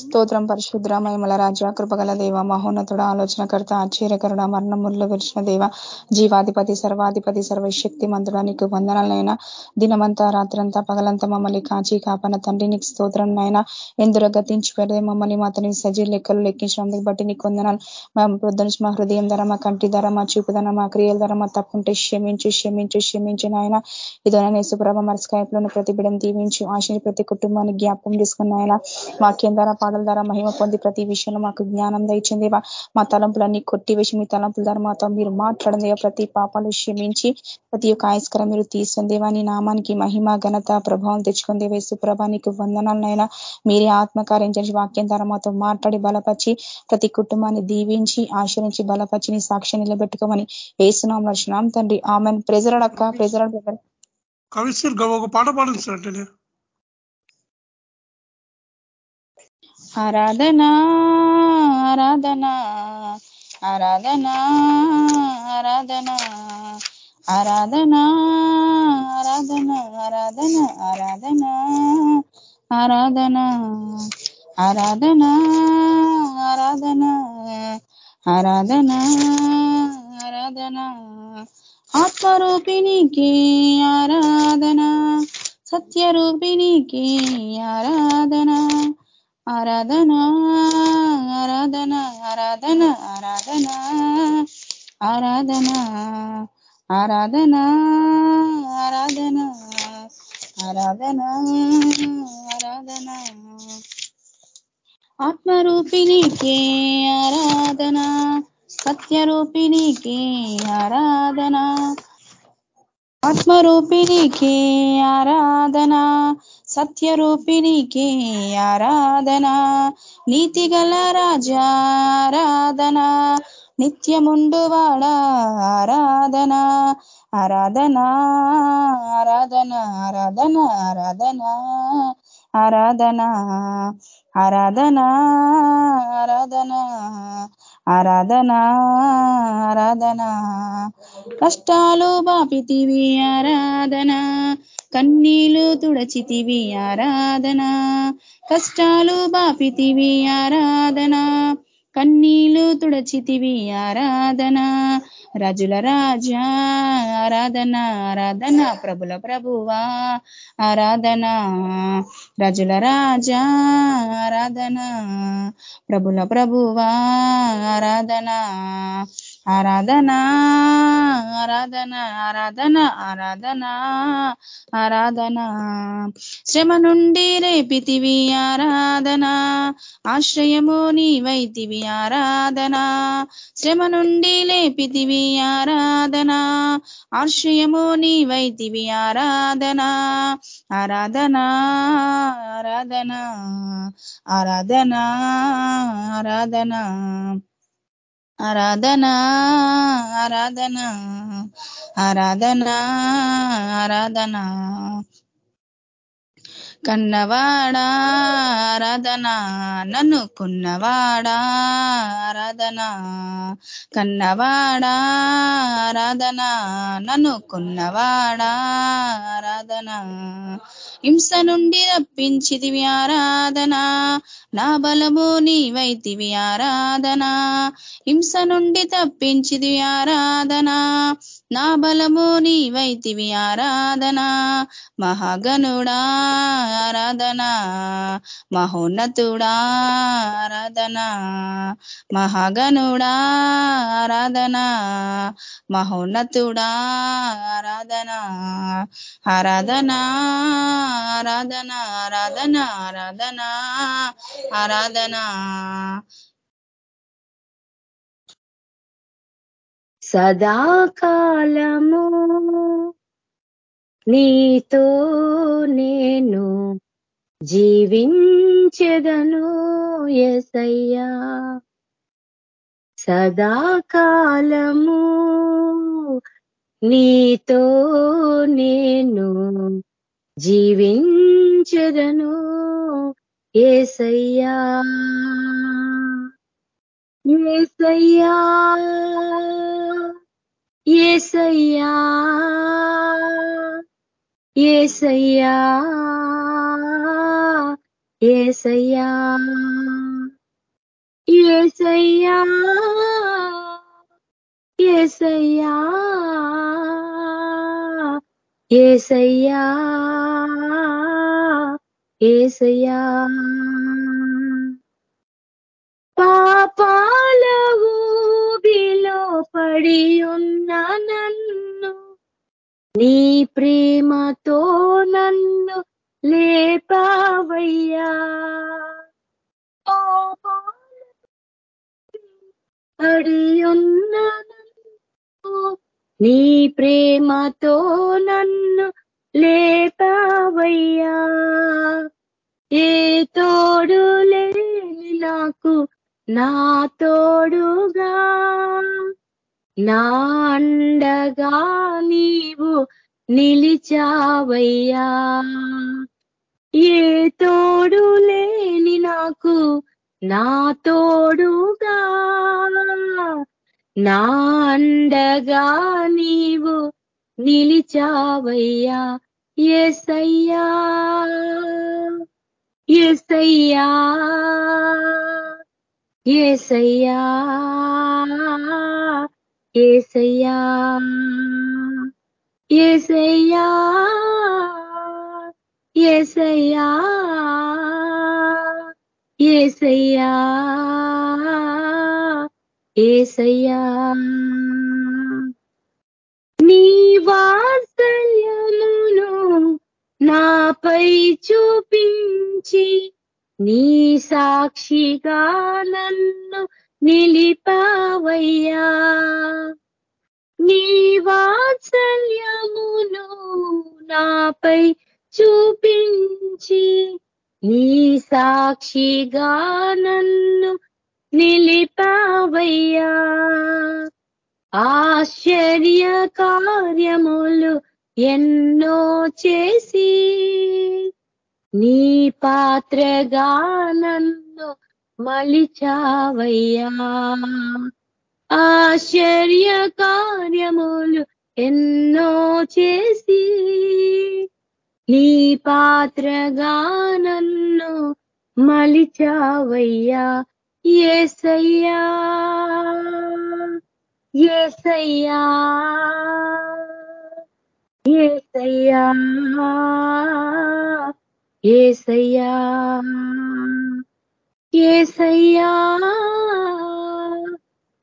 స్తోత్రం పరిశుద్ర మహిమల రాజ కృపగల దేవ మహోన్నతుడ ఆలోచనకర్త ఆశ్చర్యకరుడ మరణముల్లో విరిచిన దేవ జీవాధిపతి సర్వాధిపతి సర్వశక్తి మంతుడ నీకు వందనాలైనా దినమంతా రాత్రంతా పగలంతా మమ్మల్ని కాచి కాపన తండ్రి నీకు స్తోత్రం నాయన. ఎందులో గతించి పెడితే మమ్మల్ని మాతని సజీ లెక్కలు లెక్కించడానికి బట్టి నీకు వందనాలు. మా పొద్దున మా హృదయం ధర మా కంటి ధర మా చూపు ధర మా క్రియల ధర మా తప్పుంటే క్షమించు క్షమించు క్షమించు నాయన. ఇదోన నేసుప్రభ మరస్కాయపులను ప్రతి బిడం దీవించు ఆశని ప్రతి కుటుంబాన్ని జ్ఞాపకం చేసుకున్న వాక్యం ద్వారా పాదల ద్వారా మహిమ పొంది ప్రతి విషయంలో మాకు జ్ఞానం దయచింది మా తలంపులన్నీ కొట్టివేసి మీ తలంపుల ద్వారా మాతో మీరు మాట్లాడండి. ప్రతి పాపాలు క్షమించి ప్రతి ఒక్క ఆయస్కరం మీరు తీసుకుందేవా నీ నామానికి మహిమ ఘనత ప్రభావం తెచ్చుకుంది వేసు ప్రభానికి వందనాలనైనా మీరే ఆత్మకార్యం చేసి వాక్యం ద్వారా మాతో మాట్లాడి బలపరిచి ప్రతి కుటుంబాన్ని దీవించి ఆశ్రయించి బలపరిచి నీ సాక్షి నిలబెట్టుకోమని వేస్తున్నాం వర్షనాం తండ్రి. ఆమె ప్రెజరడక్క ప్రెజరడ్ కవిశ్వర్ ఒక పాట పాడండి సార్ ఆరాధనా ఆరాధనా ఆరాధనా ఆరాధనా ఆరాధనా ఆరాధన ఆరాధన ఆరాధన ఆరాధన ఆరాధన ఆరాధన ఆరాధన ఆరాధన ఆత్మరూపిణికి ఆరాధన సత్యరూపిణికి ఆరాధన ఆరాధన ఆరాధన ఆరాధన ఆరాధన ఆరాధన ఆరాధన ఆరాధన ఆరాధన ఆరాధన. ఆత్మరూపిణికే ఆరాధన సత్యరూపిణికే ఆరాధన. ఆత్మరూపిణికే ఆరాధన సత్యరూపిణికి ఆరాధన నీతిగల రాజారాధన నిత్యముండువాడ ఆరాధన ఆరాధన ఆరాధన ఆరాధన ఆరాధన ఆరాధన ఆరాధన ఆరాధన ఆరాధన ఆరాధన. కష్టాలు బాపితివి ఆరాధన. కన్నీలు తుడచితివి ఆరాధన. కష్టాలు బాపితివి ఆరాధన. కన్నీలు తుడచితివి ఆరాధన. రాజుల రాజా ఆరాధన ఆరాధన ప్రభుల ప్రభువా ఆరాధన. రాజుల రాజా ఆరాధన ప్రభుల ప్రభువా ఆరాధన. ఆరాధనా ఆరాధన ఆరాధన ఆరాధన ఆరాధన. శ్రమ నుండి రేపితివి ఆరాధన ఆశ్రయము నీవైతివి ఆరాధన. శ్రమ నుండి లేపితివి ఆరాధన ఆశ్రయము నీవైతివి ఆరాధన. ఆరాధన ఆరాధన ఆరాధన ఆరాధన. ఆరాధనా ఆరాధనా ఆరాధనా ఆరాధనా. కన్నవాడా ఆరాధనా నన్ను కొన్నవాడా ఆరాధనా. కన్నవాడా ఆరాధనా నన్ను కొన్నవాడా ఆరాధనా. హింస నుండి రప్పించిదివి ఆరాధనా నా బలము నీవైతివి ఆరాధనా. హింస నుండి తప్పించిది ఆరాధనా నా బలము నీవైతివి ఆరాధనా. మహాగనుడా ఆరాధన మహోన్నతుడా ఆరాధన మహాగనుడా ఆరాధన మహోన్నతుడా ఆరాధన ఆరాధన ఆరాధన ఆరాధన ఆరాధన ఆరాధన. సదాకాలము నీతో నేను జీవించెదను ఎసయ్యా సదాకాలము నీతో నేను జీవించెదను ఏసయ్యా. ఏసయ్యా. ఏసయ్యా. ఏసయ్యా ఏసయ్యా ఏసయ్యా ఏసయ్యా ఏసయ్యా ఏసయ్యా. పాపాల ఊబిలో పడి ఉన్న నన్ను నీ ప్రేమతో నన్ను లేపావయ్యా. అడియున్న నీ ప్రేమతో నన్ను లేపావయ్యా. ఏ తోడు లేని నాకు నా తోడుగా నా అండగా నీవు నిలిచావయ్యా. ఏ తోడు లేని నాకు నా తోడుగా. నా అండగా నీవు నిలిచావయ్యా. ఎసయ్యా ఎసయ్యా ఏసయ్యా. ఏసయ్యా ఏసయ్యా ఏసయ్యా ఏసయ్యా ఏసయ్యా. నీ వాత్సల్యమును నాపై చూపించి నీ సాక్షిగా నన్ను నిలిపావయ్యా. నీ వాత్సల్యమును నాపై చూపించి నీ సాక్షిగా నన్ను నిలిపావయ్యా. ఆశ్చర్య కార్యములు ఎన్నో చేసి నీ పాత్రగా నన్ను మలిచావయ్యా. ఆశ్చర్య కార్యములు ఎన్నో చేసి నీ పాత్రగా నన్ను మలిచావయ్యా. ఏసయ్యా ఏసయ్యా ఏసయ్యా ఏసయ్యా. ఏసయ్యా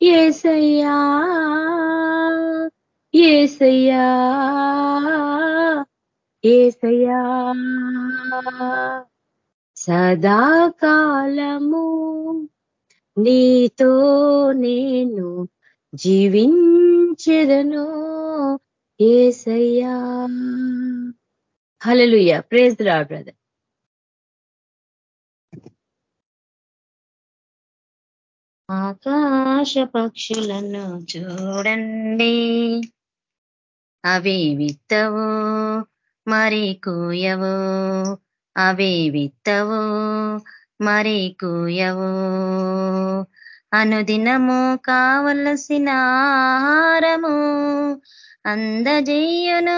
ఏసయ్యా ఏసయ్యా ఏసయ్యా. సదాకాలము నీతో నేను జీవించెదను ఏసయ్యా. హలలుయ ప్రేజ్ రా బ్రదర్. ఆకాశ పక్షులను చూడండి. అవి విత్తవు మరి కూయవు. అవి విత్తవు మరి కూయవు. అనుదినము కావలసిన ఆహారము అందజేయును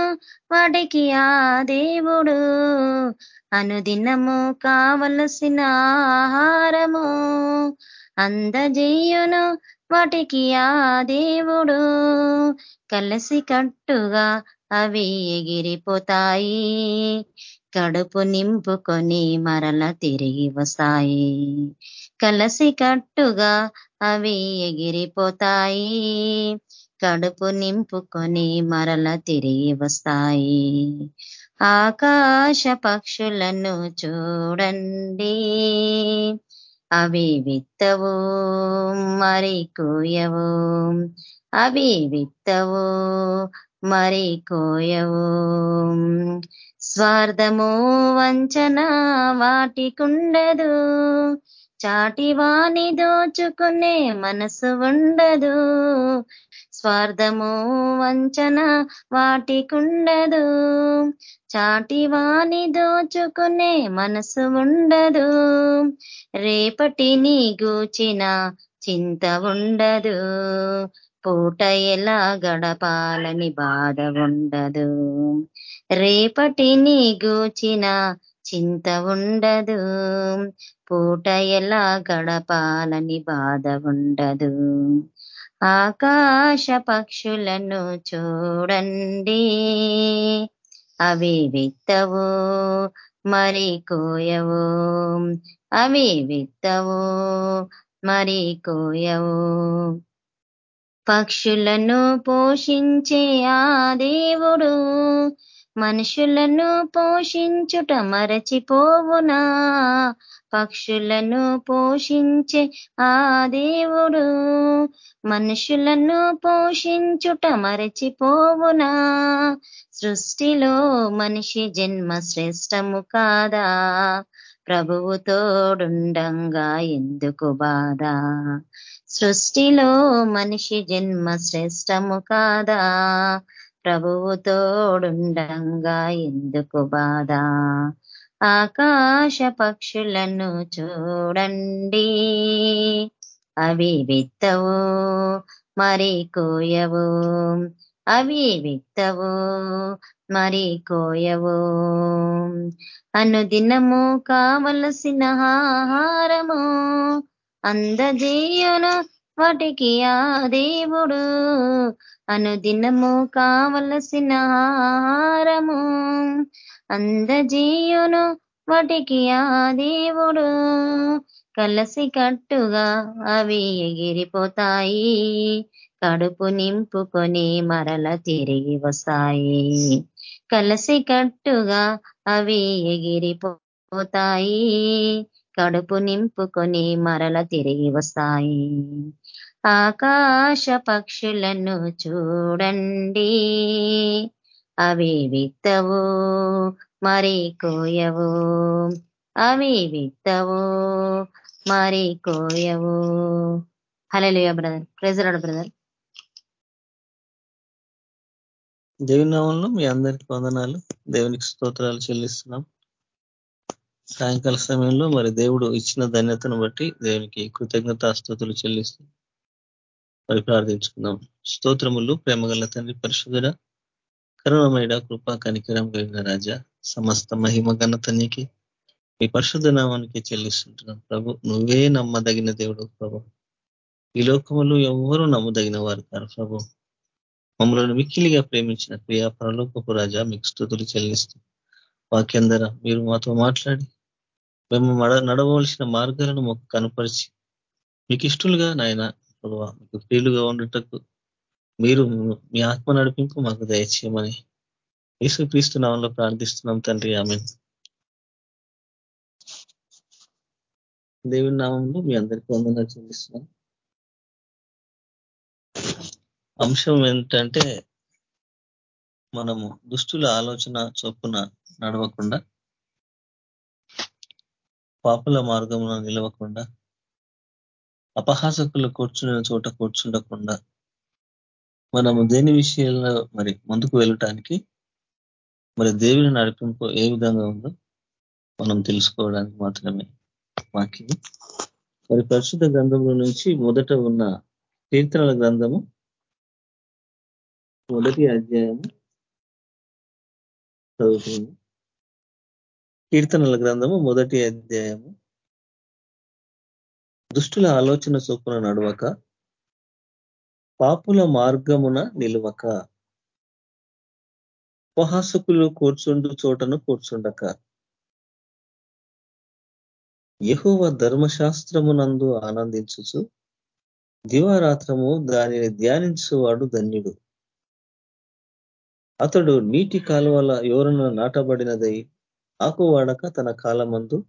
వాటికి ఆ దేవుడు. అనుదినము కావలసిన ఆహారము అందజేయును వాటికి ఆ దేవుడు. కలసి కట్టుగా అవి ఎగిరిపోతాయి కడుపు నింపుకొని మరల తిరిగి వస్తాయి. కలసి కట్టుగా అవి ఎగిరిపోతాయి కడుపు నింపుకొని మరల తిరిగి వస్తాయి. ఆకాశ పక్షులను చూడండి. అవి విత్తవు మరి కోయవు. అవి విత్తవు మరి కోయవు. స్వార్థము వంచన వాటికుండదు. చాటివాని దోచుకునే మనసు ఉండదు. స్వార్థము వంచన వాటికుండదు. చాటివాని దోచుకునే మనసు ఉండదు. రేపటిని గూచిన చింత ఉండదు. పూట ఎలా గడపాలని బాధ ఉండదు. రేపటిని గూచిన చింత ఉండదు. పూట ఎలా గడపాలని బాధ ఉండదు. ఆకాశ పక్షులను చూడండి. అవి విత్తవు మరి కోయవు. అవి విత్తవు మరి కోయవు. పక్షులను పోషించే ఆ దేవుడు మనుషులను పోషించుట మరచిపోవునా? పక్షులను పోషించే ఆ దేవుడు మనుషులను పోషించుట మరచిపోవునా? సృష్టిలో మనిషి జన్మ శ్రేష్టము కాదా? ప్రభువు తోడుండంగా ఎందుకు బాధ? సృష్టిలో మనిషి జన్మ శ్రేష్టము కాదా? ప్రభువు తోడుండంగా ఎందుకు బాధ? ఆకాశ పక్షులను చూడండి అవి విత్తవు మరి కోయవు. అవి విత్తవు మరి కోయవు. అనుదినము కావలసిన ఆహారము అందజేయును వాటికి ఆ దేవుడు అనుదినము కావలసిన ఆహారము. అందజీయును వాటికి ఆ దేవుడు. కలసి కట్టుగా అవి ఎగిరిపోతాయి. కడుపు నింపుకొని మరల తిరిగి వస్తాయి. కలసి కట్టుగా అవి ఎగిరిపోతాయి. కడుపు నింపుకొని మరల తిరిగి వస్తాయి. ఆకాశ పక్షులను చూడండి. అవి విత్తవు మరి కోయవు. అవి విత్తవు మరి కోయవు. Hello brother. Praise the Lord brother. దేవుని నామంలో మీ అందరికి వందనాలు. దేవునికి స్తోత్రాలు చెల్లిస్తున్నాం. సాయంకాల సమయంలో మరి దేవుడు ఇచ్చిన ధన్యతను బట్టి దేవునికి కృతజ్ఞత కృతజ్ఞతాస్తుతులు చెల్లిస్తున్నాం. మరి ప్రార్థించుకుందాం. స్తోత్రములు ప్రేమగల తండ్రి పరిశుధుడ కరుణమైన కృప కనికరం కలిగిన రాజా సమస్త మహిమ ఘనతనికి మీ పరిశుద్ధ నామానికి చెల్లిస్తుంటున్నాం. ప్రభు నువ్వే నమ్మదగిన దేవుడు ప్రభు. ఈ లోకములు ఎవరు నమ్మదగిన వారు కారు ప్రభు. మమ్మల్ని మిక్కిలిగా ప్రేమించిన క్రియా పరలోకపు రాజా మీకు స్థుతులు చెల్లిస్తూ వాక్యందర మీరు మాతో మాట్లాడి మేము నడవలసిన మార్గాలను మాకు కనపరిచి మీకు ఇష్టలుగా నాయన ప్రభావ మీకు ప్రియులుగా ఉండటకు మీరు మీ ఆత్మ నడిపింపు మాకు దయచేయమని యేసు క్రీస్తు నామంలో ప్రార్థిస్తున్నాం తండ్రి ఆమె దేవుని నామంలో మీ అందరికీ వందన చెల్లిస్తున్నాం. అంశం ఏంటంటే మనము దుష్టుల ఆలోచన చొప్పున నడవకుండా పాపుల మార్గంలో నిలవకుండా అపహాసకులు కూర్చున్న చోట కూర్చుండకుండా మనము దేని విషయంలో మరి ముందుకు వెళ్ళటానికి మరి దేవుని నడిపింపు ఏ విధంగా ఉందో మనం తెలుసుకోవడానికి మాత్రమే మాకి. మరి పరిశుద్ధ గ్రంథంలో నుంచి మొదట ఉన్న కీర్తనల గ్రంథము మొదటి అధ్యాయము చదువుతుంది కీర్తనల గ్రంథము మొదటి అధ్యాయము దుష్టుల ఆలోచన చొప్పున నడవక పాపుల మార్గమున నిలవక. ఉపహాసకులు కూర్చుండు చోటను కూర్చుండక. యహోవ ధర్మశాస్త్రమునందు ఆనందించుచు దివారాత్రము దానిని ధ్యానించువాడు ధన్యుడు. అతడు నీటి కాలువల ఎవరన నాటబడినదై ఆకువాడక తన కాలమందు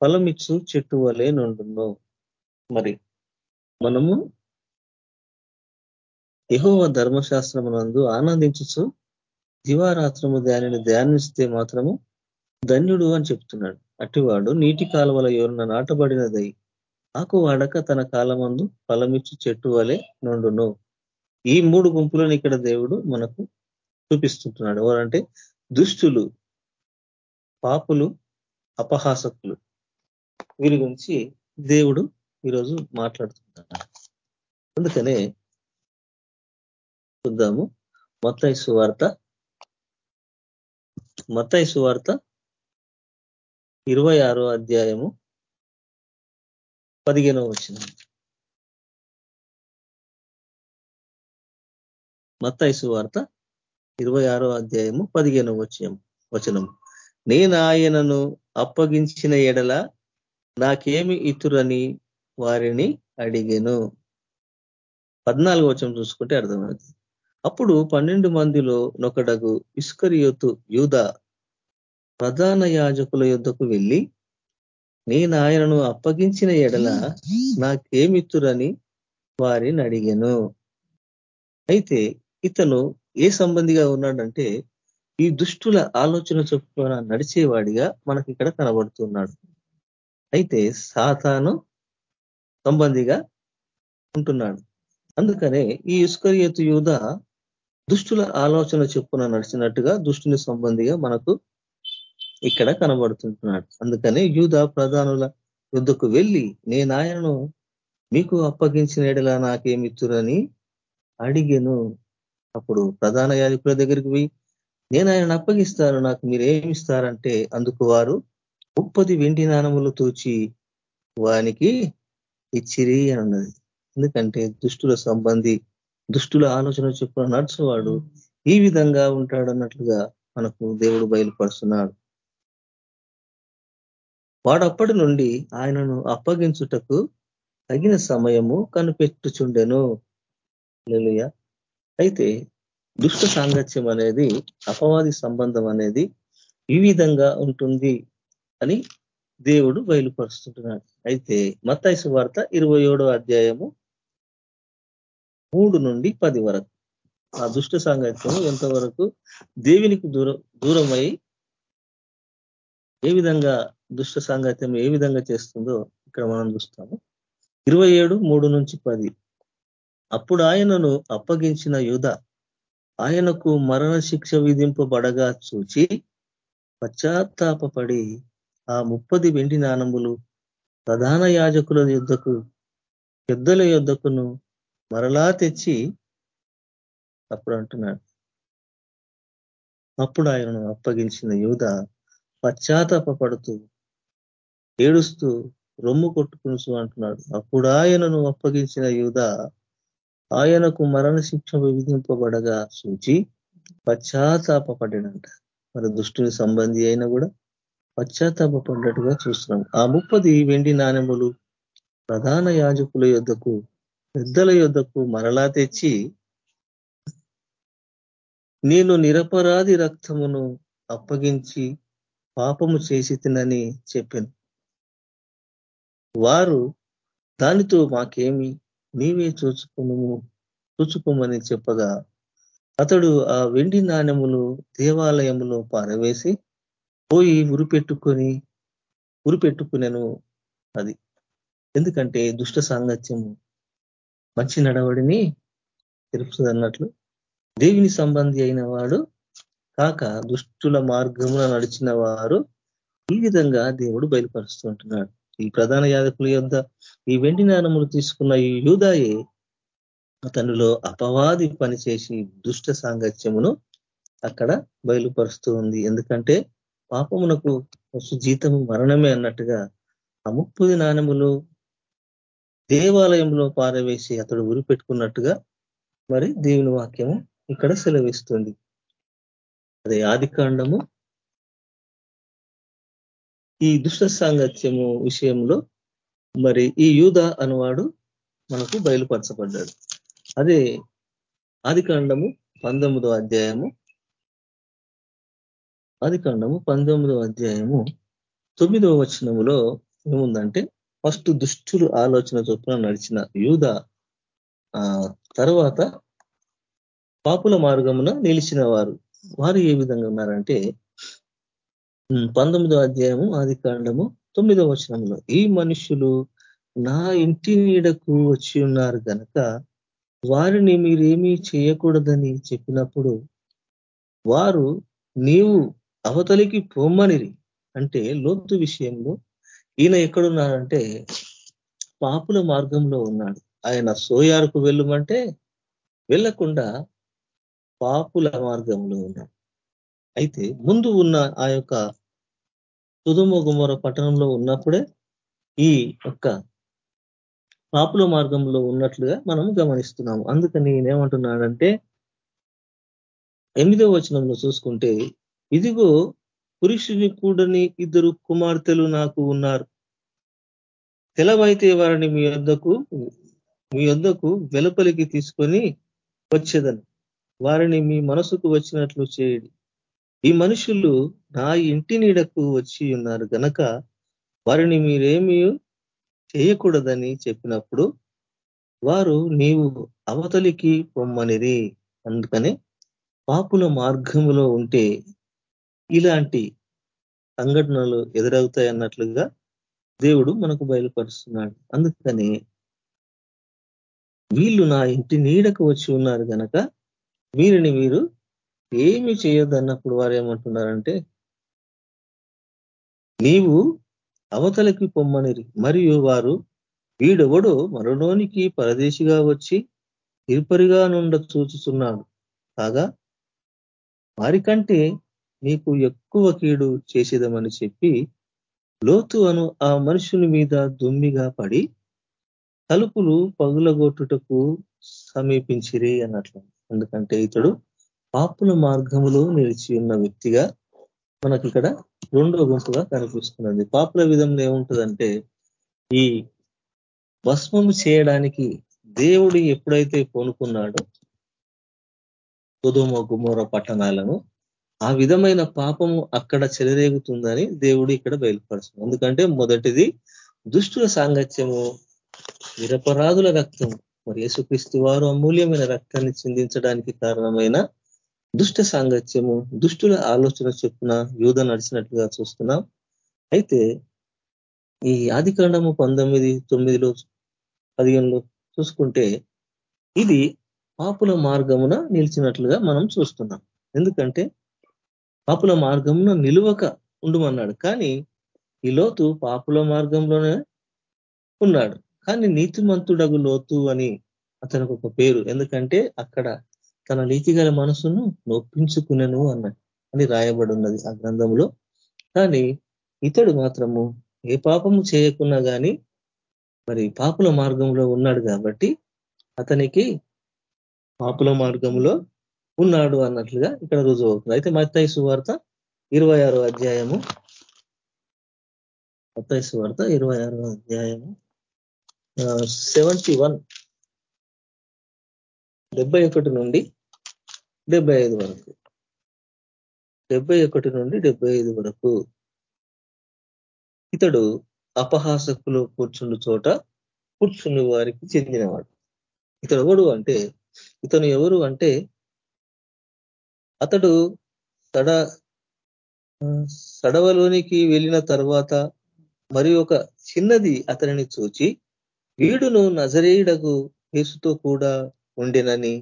ఫలమిచ్చు చెట్టు వలె నుండును. మరి మనము యహోవ ధర్మశాస్త్రమునందు ఆనందించచ్చు దివారాత్రము దానిని ధ్యానిస్తే మాత్రము ధన్యుడు అని చెప్తున్నాడు. అటువాడు నీటి కాలువల ఎవరన్న నాటబడినదై ఆకు వాడక తన కాలమందు ఫలమిచ్చి చెట్టు వలె నుండును. ఈ మూడు గుంపులను ఇక్కడ దేవుడు మనకు చూపిస్తుంటున్నాడు. ఎవరంటే దుష్టులు పాపులు అపహాసకులు. వీరి గురించి దేవుడు ఈరోజు మాట్లాడుతున్నాను. అందుకనే చూద్దాము. మొత్తాయి సువార్త మొత్తాయి సువార్త ఇరవై ఆరో అధ్యాయము పదిహేనవ వచ్చిన మత్తైసు వార్త ఇరవై ఆరో అధ్యాయము పదిహేనవ వచ్చం వచనము నేను ఆయనను అప్పగించిన ఎడల నాకేమి ఇతురని వారిని అడిగెను. పద్నాలుగు వచనం చూసుకుంటే అర్థమవుతుంది అప్పుడు పన్నెండు మందిలో నొకడగు ఇస్కరియోతు యూద ప్రధాన యాజకుల యుద్ధకు వెళ్ళి నేను ఆయనను అప్పగించిన ఎడల నాకేమిత్తురని వారిని అడిగాను. అయితే ఇతను ఏ సంబంధిగా ఉన్నాడంటే ఈ దుష్టుల ఆలోచన చొప్పున నడిచేవాడిగా మనకి ఇక్కడ కనబడుతున్నాడు. అయితే సాతాను సంబంధిగా ఉంటున్నాడు. అందుకనే ఈ ఇస్కరియతు యూధ దుష్టుల ఆలోచన చెప్పున నడిచినట్టుగా దుష్టుని సంబంధిగా మనకు ఇక్కడ కనబడుతుంటున్నాడు. అందుకనే యూధ ప్రధానుల యుద్ధకు వెళ్ళి నేను ఆయనను మీకు అప్పగించిన ఎడలా నాకేమిత్తురని అడిగాను. అప్పుడు ప్రధాన యాజకుల దగ్గరికి పోయి నేను ఆయన అప్పగిస్తాను నాకు మీరు ఏమిస్తారంటే అందుకు వారు ముప్పది వెండి నాణములు తూచి వానికి ఇచ్చిరి అని అన్నది ఎందుకంటే దుష్టుల సంబంధి దుష్టుల ఆలోచన చొప్పున నడుచువాడు ఈ విధంగా ఉంటాడన్నట్లుగా మనకు దేవుడు బయలుపరుస్తున్నాడు. వాడప్పటి నుండి ఆయనను అప్పగించుటకు తగిన సమయము కనిపెట్టుచుండెను. లేలుయ అయితే దుష్ట సాంగత్యం అనేది అపవాది సంబంధం అనేది ఈ విధంగా ఉంటుంది అని దేవుడు బయలుపరుస్తుంటున్నాడు. అయితే మత్తైసు వార్త ఇరవై అధ్యాయము మూడు నుండి పది వరకు. ఆ దుష్ట సాంగత్యం ఎంతవరకు దేవునికి దూరం దూరమై ఏ విధంగా దుష్ట సాంగత్యం ఏ విధంగా చేస్తుందో ఇక్కడ మనం చూస్తాము. ఇరవై ఏడు మూడు నుంచి పది. అప్పుడు ఆయనను అప్పగించిన యుధ ఆయనకు మరణ శిక్ష విధింపబడగా చూచి పశ్చాత్తాపడి ఆ ముప్పది వెండి నాణములు ప్రధాన యాజకుల యుద్ధకు పెద్దల యుద్ధకును మరలా తెచ్చి అప్పుడు అంటున్నాడు. అప్పుడు ఆయనను అప్పగించిన యూధ పశ్చాత్తాపడుతూ ఏడుస్తూ రొమ్ము కొట్టుకుని అంటున్నాడు. అప్పుడు ఆయనను అప్పగించిన యూధ ఆయనకు మరణ శిక్ష విధింపబడగా సూచి పశ్చాత్తాపడినంట మరి దుష్టుని సంబంధి అయినా కూడా పశ్చాత్తాపడ్డట్టుగా చూస్తున్నాం. ఆ ముప్పది వెండి నాణ్యములు ప్రధాన యాజకుల యుద్ధకు పెద్దల యుద్ధకు మరలా తెచ్చి నేను నిరపరాధి రక్తమును అప్పగించి పాపము చేసి తినని చెప్పాను. వారు దానితో మాకేమి? నీవే చూచుకును చూచుకోమని చెప్పగా అతడు ఆ వెండి నాణ్యములు దేవాలయములో పారవేసి పోయి ఉరిపెట్టుకొని ఉరిపెట్టుకునేను అది. ఎందుకంటే దుష్ట సాంగత్యము మంచి నడవడిని తెలుపుతుంది అన్నట్లు దేవిని సంబంధి అయిన వాడు కాక దుష్టుల మార్గమున నడిచిన వారు ఈ విధంగా దేవుడు బయలుపరుస్తుంటున్నాడు ఈ ప్రధాన యాదకుల యొద్ ఈ వెండి నాణములు తీసుకున్న ఈ యూదాయే అతనిలో అపవాది పనిచేసి దుష్ట సాంగత్యమును అక్కడ బయలుపరుస్తూ ఉంది. ఎందుకంటే పాపమునకు వస్తు జీతము మరణమే అన్నట్టుగా ఆ ముప్పది నాణములు దేవాలయంలో పారవేసి అతడు ఉరి పెట్టుకున్నట్టుగా మరి దేవుని వాక్యము ఇక్కడ సెలవిస్తుంది. అదే ఆది కాండము. ఈ దుష్ట సాంగత్యము విషయంలో మరి ఈ యూధ అనువాడు మనకు బయలుపరచబడ్డాడు. అదే ఆది కాండము పంతొమ్మిదో అధ్యాయము ఆది కాండము పంతొమ్మిదవ అధ్యాయము తొమ్మిదవ వచనములో ఏముందంటే ఫస్ట్ దుష్టులు ఆలోచన చొప్పున నడిచిన యూధ తర్వాత పాపుల మార్గమున నిలిచిన వారు వారు ఏ విధంగా ఉన్నారంటే పంతొమ్మిదవ అధ్యాయము ఆది కాండము తొమ్మిదవ వచనంలో ఈ మనుషులు నా ఇంటి నీడకు వచ్చి ఉన్నారు కనుక వారిని మీరేమీ చేయకూడదని చెప్పినప్పుడు వారు నీవు అవతలికి పొమ్మనిరి. అంటే లోతు విషయంలో ఈయన ఎక్కడున్నాడంటే పాపుల మార్గంలో ఉన్నాడు. ఆయన సోయారుకు వెళ్ళమంటే వెళ్ళకుండా పాపుల మార్గంలో ఉన్నాడు. అయితే ముందు ఉన్న ఆ యొక్క సుధుమ గుమర పట్టణంలో ఉన్నప్పుడే ఈ యొక్క పాపుల మార్గంలో ఉన్నట్లుగా మనం గమనిస్తున్నాము. అందుకని నేనేమంటున్నానంటే ఎనిమిదో వచనంలో చూసుకుంటే ఇదిగో పురుషుని కూడని ఇద్దరు కుమార్తెలు నాకు ఉన్నారు. తెలవైతే వారిని మీ యొద్దకు మీ యొద్దకు వెలుపలికి తీసుకొని వచ్చేదను. వారిని మీ మనసుకు వచ్చినట్లు చేయడి. ఈ మనుషులు నా ఇంటి నీడకు వచ్చి ఉన్నారు గనక వారిని మీరేమీ చేయకూడదని చెప్పినప్పుడు వారు నీవు అవతలికి పొమ్మనిది అందుకనే పాపుల మార్గంలో ఉంటే ఇలాంటి సంఘటనలు ఎదురవుతాయి అన్నట్లుగా దేవుడు మనకు బయలుపరుస్తున్నాడు. అందుకని వీళ్ళు నా ఇంటి నీడకు వచ్చి ఉన్నారు కనుక వీరిని మీరు ఏమి చేయొద్దు అన్నప్పుడు వారు ఏమంటున్నారంటే నీవు అవతలకి పొమ్మనిరి మరియు వారు వీడెవడో మరణోనికి పరదేశిగా వచ్చి ఇరుపరిగా నుండ చూచుతున్నాడు కాగా వారికంటే నీకు ఎక్కువ కీడు చేసేదమని చెప్పి లోతు అను ఆ మనుషుని మీద దుమ్మిగా పడి తలుపులు పగులగొట్టుటకు సమీపించిరి అన్నట్లు. ఎందుకంటే ఇతడు పాపుల మార్గంలో నిలిచి ఉన్న వ్యక్తిగా మనకి ఇక్కడ రెండో గుంపుగా కనిపిస్తున్నది. పాపుల విధంలో ఏముంటుందంటే ఈ భస్మము చేయడానికి దేవుడు ఎప్పుడైతే కొనుక్కున్నాడో సుధుమ గుమోర పట్టణాలను ఆ విధమైన పాపము అక్కడ చెలరేగుతుందని దేవుడు ఇక్కడ బయలుపరుస్తుంది ఎందుకంటే మొదటిది దుష్టుల సాంగత్యము నిరపరాధుల రక్తము మరి యేసుక్రీస్తు వారు అమూల్యమైన రక్తాన్ని చిందించడానికి కారణమైన దుష్ట సాంగత్యము దుష్టుల ఆలోచన చొప్పున యూధ నడిచినట్లుగా చూస్తున్నాం. అయితే ఈ ఆదికాండము పంతొమ్మిది తొమ్మిదిలో పదిహేనులో చూసుకుంటే ఇది పాపుల మార్గమున నిలిచినట్లుగా మనం చూస్తున్నాం. ఎందుకంటే పాపుల మార్గంలో నిలువక ఉండమన్నాడు. కానీ ఈ లోతు పాపుల మార్గంలోనే ఉన్నాడు. కానీ నీతిమంతుడగు లోతు అని అతనికి ఒక పేరు. ఎందుకంటే అక్కడ తన నీతిగల మనసును నొప్పించుకునేను అన్నాడు అని రాయబడి ఉన్నది ఆ గ్రంథంలో కానీ ఇతడు మాత్రము ఏ పాపము చేయకున్నా కానీ మరి పాపుల మార్గంలో ఉన్నాడు కాబట్టి అతనికి పాపుల మార్గంలో ఉన్నాడు అన్నట్లుగా ఇక్కడ రుజువు అవుతుంది అయితే మత్తాయి సువార్త ఇరవై ఆరో అధ్యాయము. మత్తాయి సువార్త ఇరవై ఆరో అధ్యాయము సెవెంటీ వన్. డెబ్బై ఒకటి నుండి డెబ్బై ఐదు వరకు. డెబ్బై ఒకటి నుండి డెబ్బై ఐదు వరకు. ఇతడు అపహాసకులు కూర్చుండు చోట కూర్చుని వారికి చెందినవాడు. ఇతడు ఎవడు అంటే ఇతను ఎవరు అంటే అతడు సడ సడవలోనికి వెళ్ళిన తర్వాత మరి ఒక చిన్నది అతనిని చూచి వీడును నజరేయుడకు యేసుతో కూడా ఉండినని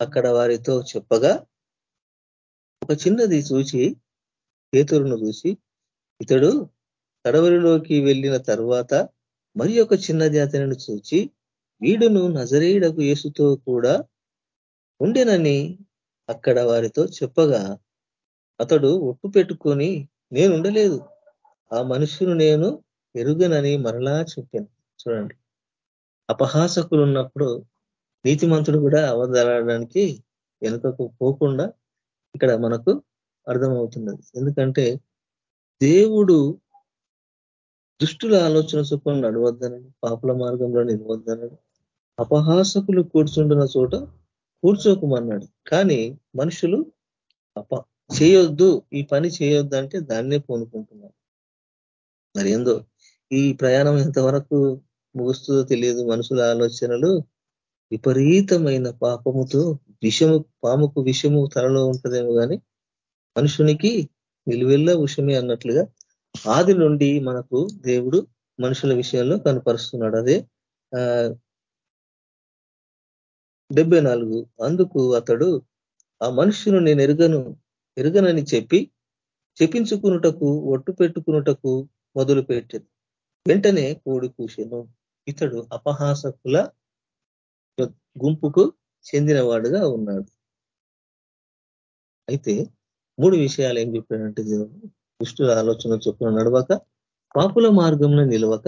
అక్కడ వారితో చెప్పగా ఒక చిన్నది చూచి పేతురును చూసి ఇతడు కడవరిలోకి వెళ్ళిన తర్వాత మరి ఒక చిన్నది అతనిని చూచి వీడును నజరేయుడకు యేసుతో కూడా ఉండినని అక్కడ వారితో చెప్పగా అతడు ఒట్టు పెట్టుకొని నేను ఉండలేదు. ఆ మనుషును నేను ఎరుగనని మరలా చెప్పాను. చూడండి. అపహాసకులు ఉన్నప్పుడు నీతిమంతుడు కూడా అవదలడానికి వెనుకకు పోకుండా ఇక్కడ మనకు అర్థమవుతున్నది. ఎందుకంటే దేవుడు దుష్టుల ఆలోచన చొప్పున నడవద్దనని పాపుల మార్గంలో నిలవద్దనని అపహాసకులు కూర్చుంటున్న చోట కూర్చోకమన్నాడు. కానీ మనుషులు చేయొద్దు ఈ పని చేయొద్దు అంటే దాన్నే పూనుకుంటున్నారు. మరి ఏందో ఈ ప్రయాణం ఎంతవరకు ముగుస్తుందో తెలియదు. మనుషుల ఆలోచనలు విపరీతమైన పాపముతో విషము పాముకు విషము తనలో ఉంటుందేమో కానీ మనుషునికి నిలువెల్ల విషమే అన్నట్లుగా ఆది నుండి మనకు దేవుడు మనుషుల విషయంలో కనపరుస్తున్నాడు. అదే డెబ్బై నాలుగు. అందుకు అతడు ఆ మనుషును నేను ఎరుగను ఎరుగనని చెప్పి చెప్పించుకున్నటకు ఒట్టు పెట్టుకున్నటకు మొదలు పెట్టాడు వెంటనే కోడి కూసెను. ఇతడు అపహాసకుల గుంపుకు చెందినవాడుగా ఉన్నాడు. అయితే మూడు విషయాలు ఏం చెప్పాడంటే దుష్టుల ఆలోచన చొప్పున నడవక పాపుల మార్గంలో నిలవక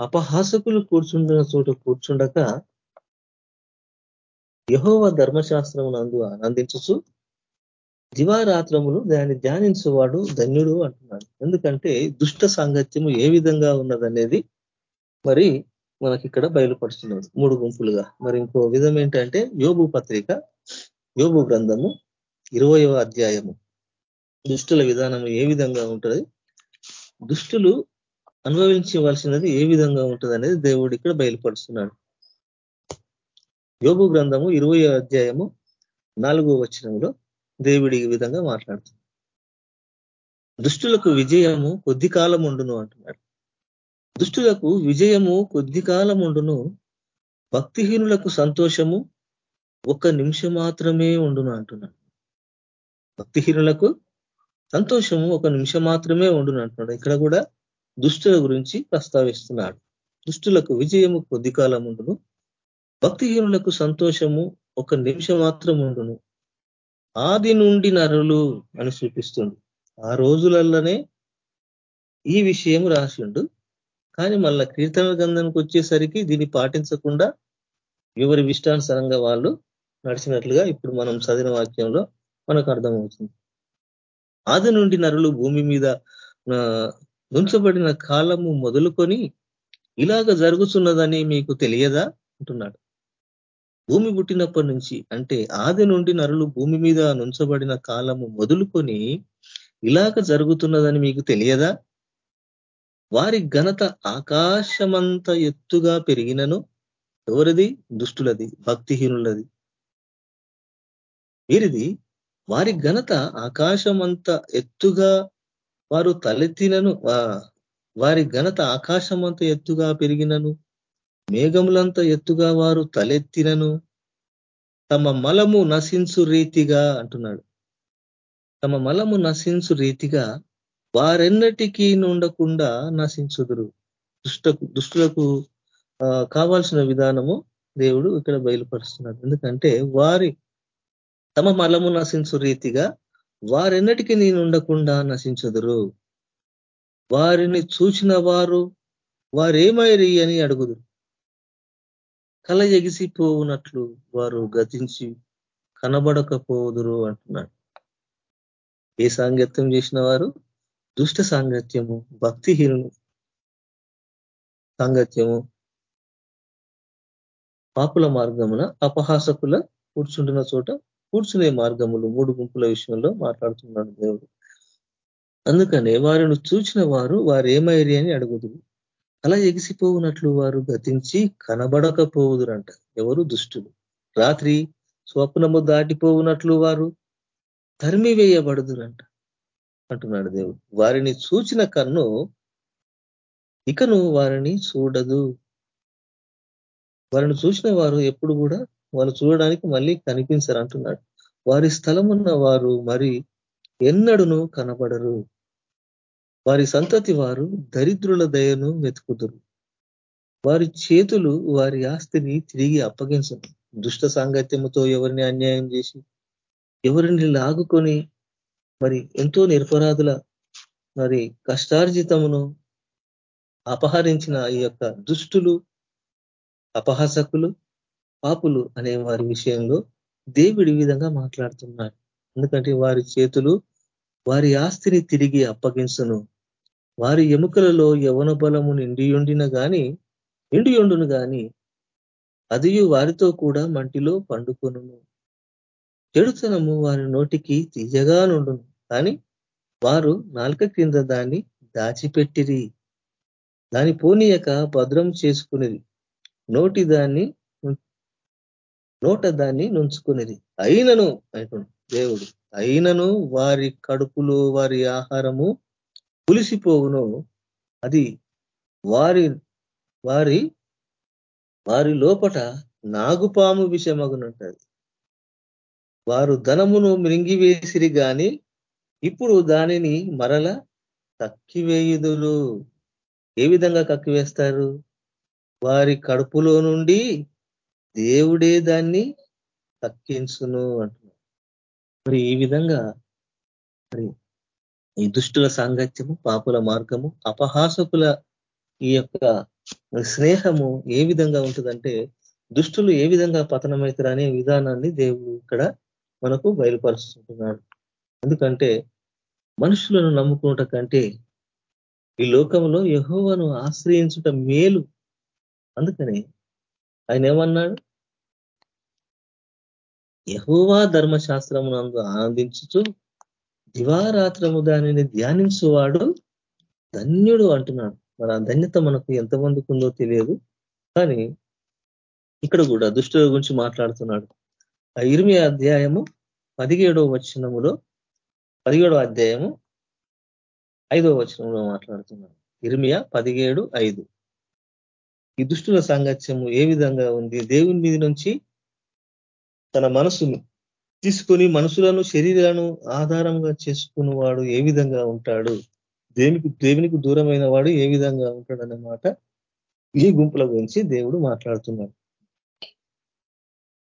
అపహాసకులు కూర్చుంటున్న చోట కూర్చుండక యహోవ ధర్మశాస్త్రం నందు ఆనందించచ్చు దివారాత్రములు దాన్ని ధ్యానించేవాడు ధన్యుడు అంటున్నాడు. ఎందుకంటే దుష్ట సాంగత్యము ఏ విధంగా ఉన్నదనేది మరి మనకి ఇక్కడ బయలుపరుస్తున్నాడు మూడు గుంపులుగా. మరి ఇంకో విధం ఏంటంటే యోగు పత్రిక యోగు గ్రంథము ఇరవయవ అధ్యాయము. దుష్టుల విధానం ఏ విధంగా ఉంటుంది? దుష్టులు అనుభవించవలసినది ఏ విధంగా ఉంటుంది అనేది దేవుడు ఇక్కడ బయలుపరుస్తున్నాడు. యోగు గ్రంథము ఇరవై అధ్యాయము నాలుగో వచనంలో దేవుడి ఈ విధంగా మాట్లాడుతుంది. దుష్టులకు విజయము కొద్ది కాలం ఉండును అంటున్నాడు. దుష్టులకు విజయము కొద్ది కాలం ఉండును భక్తిహీనులకు సంతోషము ఒక్క నిమిషం మాత్రమే ఉండును అంటున్నాడు. భక్తిహీనులకు సంతోషము ఒక నిమిషం మాత్రమే ఉండును అంటున్నాడు. ఇక్కడ కూడా దుష్టుల గురించి ప్రస్తావిస్తున్నాడు. దుష్టులకు విజయము కొద్ది కాలం ఉండును భక్తిహీనులకు సంతోషము ఒక నిమిషం మాత్రం ఉండును. ఆది నుండి నరులు అని చూపిస్తుంది ఆ రోజులలోనే ఈ విషయం రాసిండు కానీ మళ్ళా కీర్తన గంధానికి వచ్చేసరికి దీన్ని పాటించకుండా ఎవరి విష్టానుసరంగా వాళ్ళు నడిచినట్లుగా ఇప్పుడు మనం చదివిన వాక్యంలో మనకు అర్థమవుతుంది. ఆది నుండి నరులు భూమి మీద ఉంచబడిన కాలము మొదలుకొని ఇలాగ జరుగుతున్నదని మీకు తెలియదా? అంటున్నాడు. భూమి పుట్టినప్పటి నుంచి అంటే ఆది నుండి నరులు భూమి మీద నుంచబడిన కాలము మొదలుకొని ఇలాగ జరుగుతున్నదని మీకు తెలియదా? వారి ఘనత ఆకాశమంత ఎత్తుగా పెరిగినను ఎవరిది? దుష్టులది భక్తిహీనులది. వీరిది వారి ఘనత ఆకాశమంత ఎత్తుగా వారు తలెత్తినను వారి ఘనత ఆకాశమంత ఎత్తుగా పెరిగినను మేఘములంత ఎత్తుగా వారు తలెత్తినను తమ మలము నశించు రీతిగా అంటున్నాడు. తమ మలము నశించు రీతిగా వారెన్నటికీ నుండకుండా నశించుదురు. దుష్టకు దుష్టులకు కావాల్సిన విధానము దేవుడు ఇక్కడ బయలుపరుస్తున్నాడు. ఎందుకంటే వారి తమ మలము నశించు రీతిగా వారెన్నటికీ నేను ఉండకుండా నశించదురు. వారిని చూచిన వారు వారేమైరి అని అడుగుదురు. కల ఎగిసిపోవునట్లు వారు గతించి కనబడకపోదురు అంటున్నాడు. ఏ సాంగత్యం చేసిన వారు? దుష్ట సాంగత్యము భక్తిహీనులు సాంగత్యము. పాపుల మార్గమున అపహాసకుల కూర్చుంటున్న చోట కూర్చునే మార్గములు మూడు గుంపుల విషయంలో మాట్లాడుతున్నాడు దేవుడు. అందుకనే వారిని చూచిన వారు వారేమైరి అని అడుగుదురు. అలా ఎగిసిపోవునట్లు వారు గతించి కనబడకపోవుదురంట. ఎవరు? దుష్టులు రాత్రి స్వప్నము దాటిపోవునట్లు వారు తరిమి వేయబడుదురంట. అంటున్నాడు దేవుడు. వారిని చూచిన కన్ను ఇకను వారిని చూడదు. వారిని చూసిన వారు ఎప్పుడు కూడా వారు చూడడానికి మళ్ళీ కనిపించరు అంటున్నాడు వారి స్థలమున్న వారు మరి ఎన్నడును కనబడరు. వారి సంతతి వారు దరిద్రుల దయను వెతుకుదురు. వారి చేతులు వారి ఆస్తిని తిరిగి అప్పగించరు దుష్ట సాంగత్యముతో ఎవరిని అన్యాయం చేసి ఎవరిని లాగుకొని మరి ఎంతో నిరపరాధుల మరి కష్టార్జితమును అపహరించిన ఈ యొక్క దుష్టులు అపహాసకులు పాపులు అనే వారి విషయంలో దేవుడి విధంగా మాట్లాడుతున్నాడు. ఎందుకంటే వారి చేతులు వారి ఆస్తిని తిరిగి అప్పగించను. వారి ఎముకలలో యవన బలము నిండియుండిన గాని నిండియుండును గాని అది వారితో కూడా మంటిలో పండుకొను చెడుతనము వారి నోటికి తీయగా నుండును కానీ వారు నాలుక క్రింద దాన్ని దాచిపెట్టిరి. దాని పోనీయక భద్రం చేసుకునేది నోటి దాన్ని నోట దాన్ని నుంచుకునేది అయినను అంటున్నాడు దేవుడు అయినను వారి కడుపులో వారి ఆహారము పులిసిపోవును. అది వారి వారి వారి లోపట నాగుపాము విషమగునుంటది. వారు ధనమును మృంగివేసిరి గాని ఇప్పుడు దానిని మరల కక్కివేయుదులు ఏ విధంగా కక్కివేస్తారు? వారి కడుపులో నుండి దేవుడే దాన్ని తక్కించును అంట మరి ఈ విధంగా మరి ఈ దుష్టుల సాంగత్యము పాపుల మార్గము అపహాసకుల ఈ యొక్క స్నేహము ఏ విధంగా ఉంటుందంటే దుష్టులు ఏ విధంగా పతనమవుతారు అనే విధానాన్ని దేవుడు ఇక్కడ మనకు బయలుపరుస్తుంటున్నాడు. ఎందుకంటే మనుషులను నమ్ముకున్నట కంటే ఈ లోకంలో యహోవను ఆశ్రయించుట మేలు. అందుకని ఆయన ఏమన్నాడు? యహోవా ధర్మశాస్త్రమునందు ఆనందించుతూ దివారాత్రము దానిని ధ్యానించువాడు ధన్యుడు అంటున్నాడు. మరి ఆ ధన్యత మనకు ఎంతమందికి ఉందో తెలియదు. కానీ ఇక్కడ కూడా దుష్టుల గురించి మాట్లాడుతున్నాడు. ఆ ఇరిమి అధ్యాయము పదిహేడవ వచనములో పదిహేడవ అధ్యాయము ఐదవ వచనంలో మాట్లాడుతున్నాడు. ఇర్మియా పదిహేడు ఐదు. ఈ దుష్టుల సాంగత్యము ఏ విధంగా ఉంది? దేవుని మీద నుంచి తన మనసును తీసుకొని మనసులను శరీరాలను ఆధారంగా చేసుకుని వాడు ఏ విధంగా ఉంటాడు? దేవునికి దేవునికి దూరమైన వాడు ఏ విధంగా ఉంటాడు అన్నమాట ఈ గుంపుల గురించి దేవుడు మాట్లాడుతున్నాడు.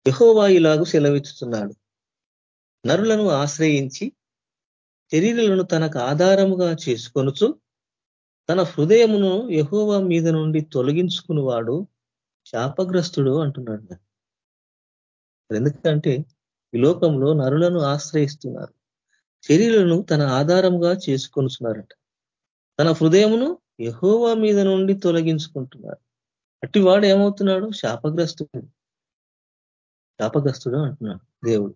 యహోవా ఇలాగూ సెలవిస్తున్నాడు నరులను ఆశ్రయించి శరీరాలను తనకు ఆధారముగా చేసుకొనుచు తన హృదయమును యహోవా మీద నుండి తొలగించుకుని శాపగ్రస్తుడు అంటున్నాడు. ఎందుకంటే ఈ లోకంలో నరులను ఆశ్రయిస్తున్నారు. శరీరాలను తన ఆధారంగా చేసుకొనుచున్నారట. తన హృదయమును యహోవా మీద నుండి తొలగించుకుంటున్నారు. అట్టి వాడు ఏమవుతున్నాడు? శాపగ్రస్తుడు. శాపగ్రస్తుడు అంటున్నాడు దేవుడు.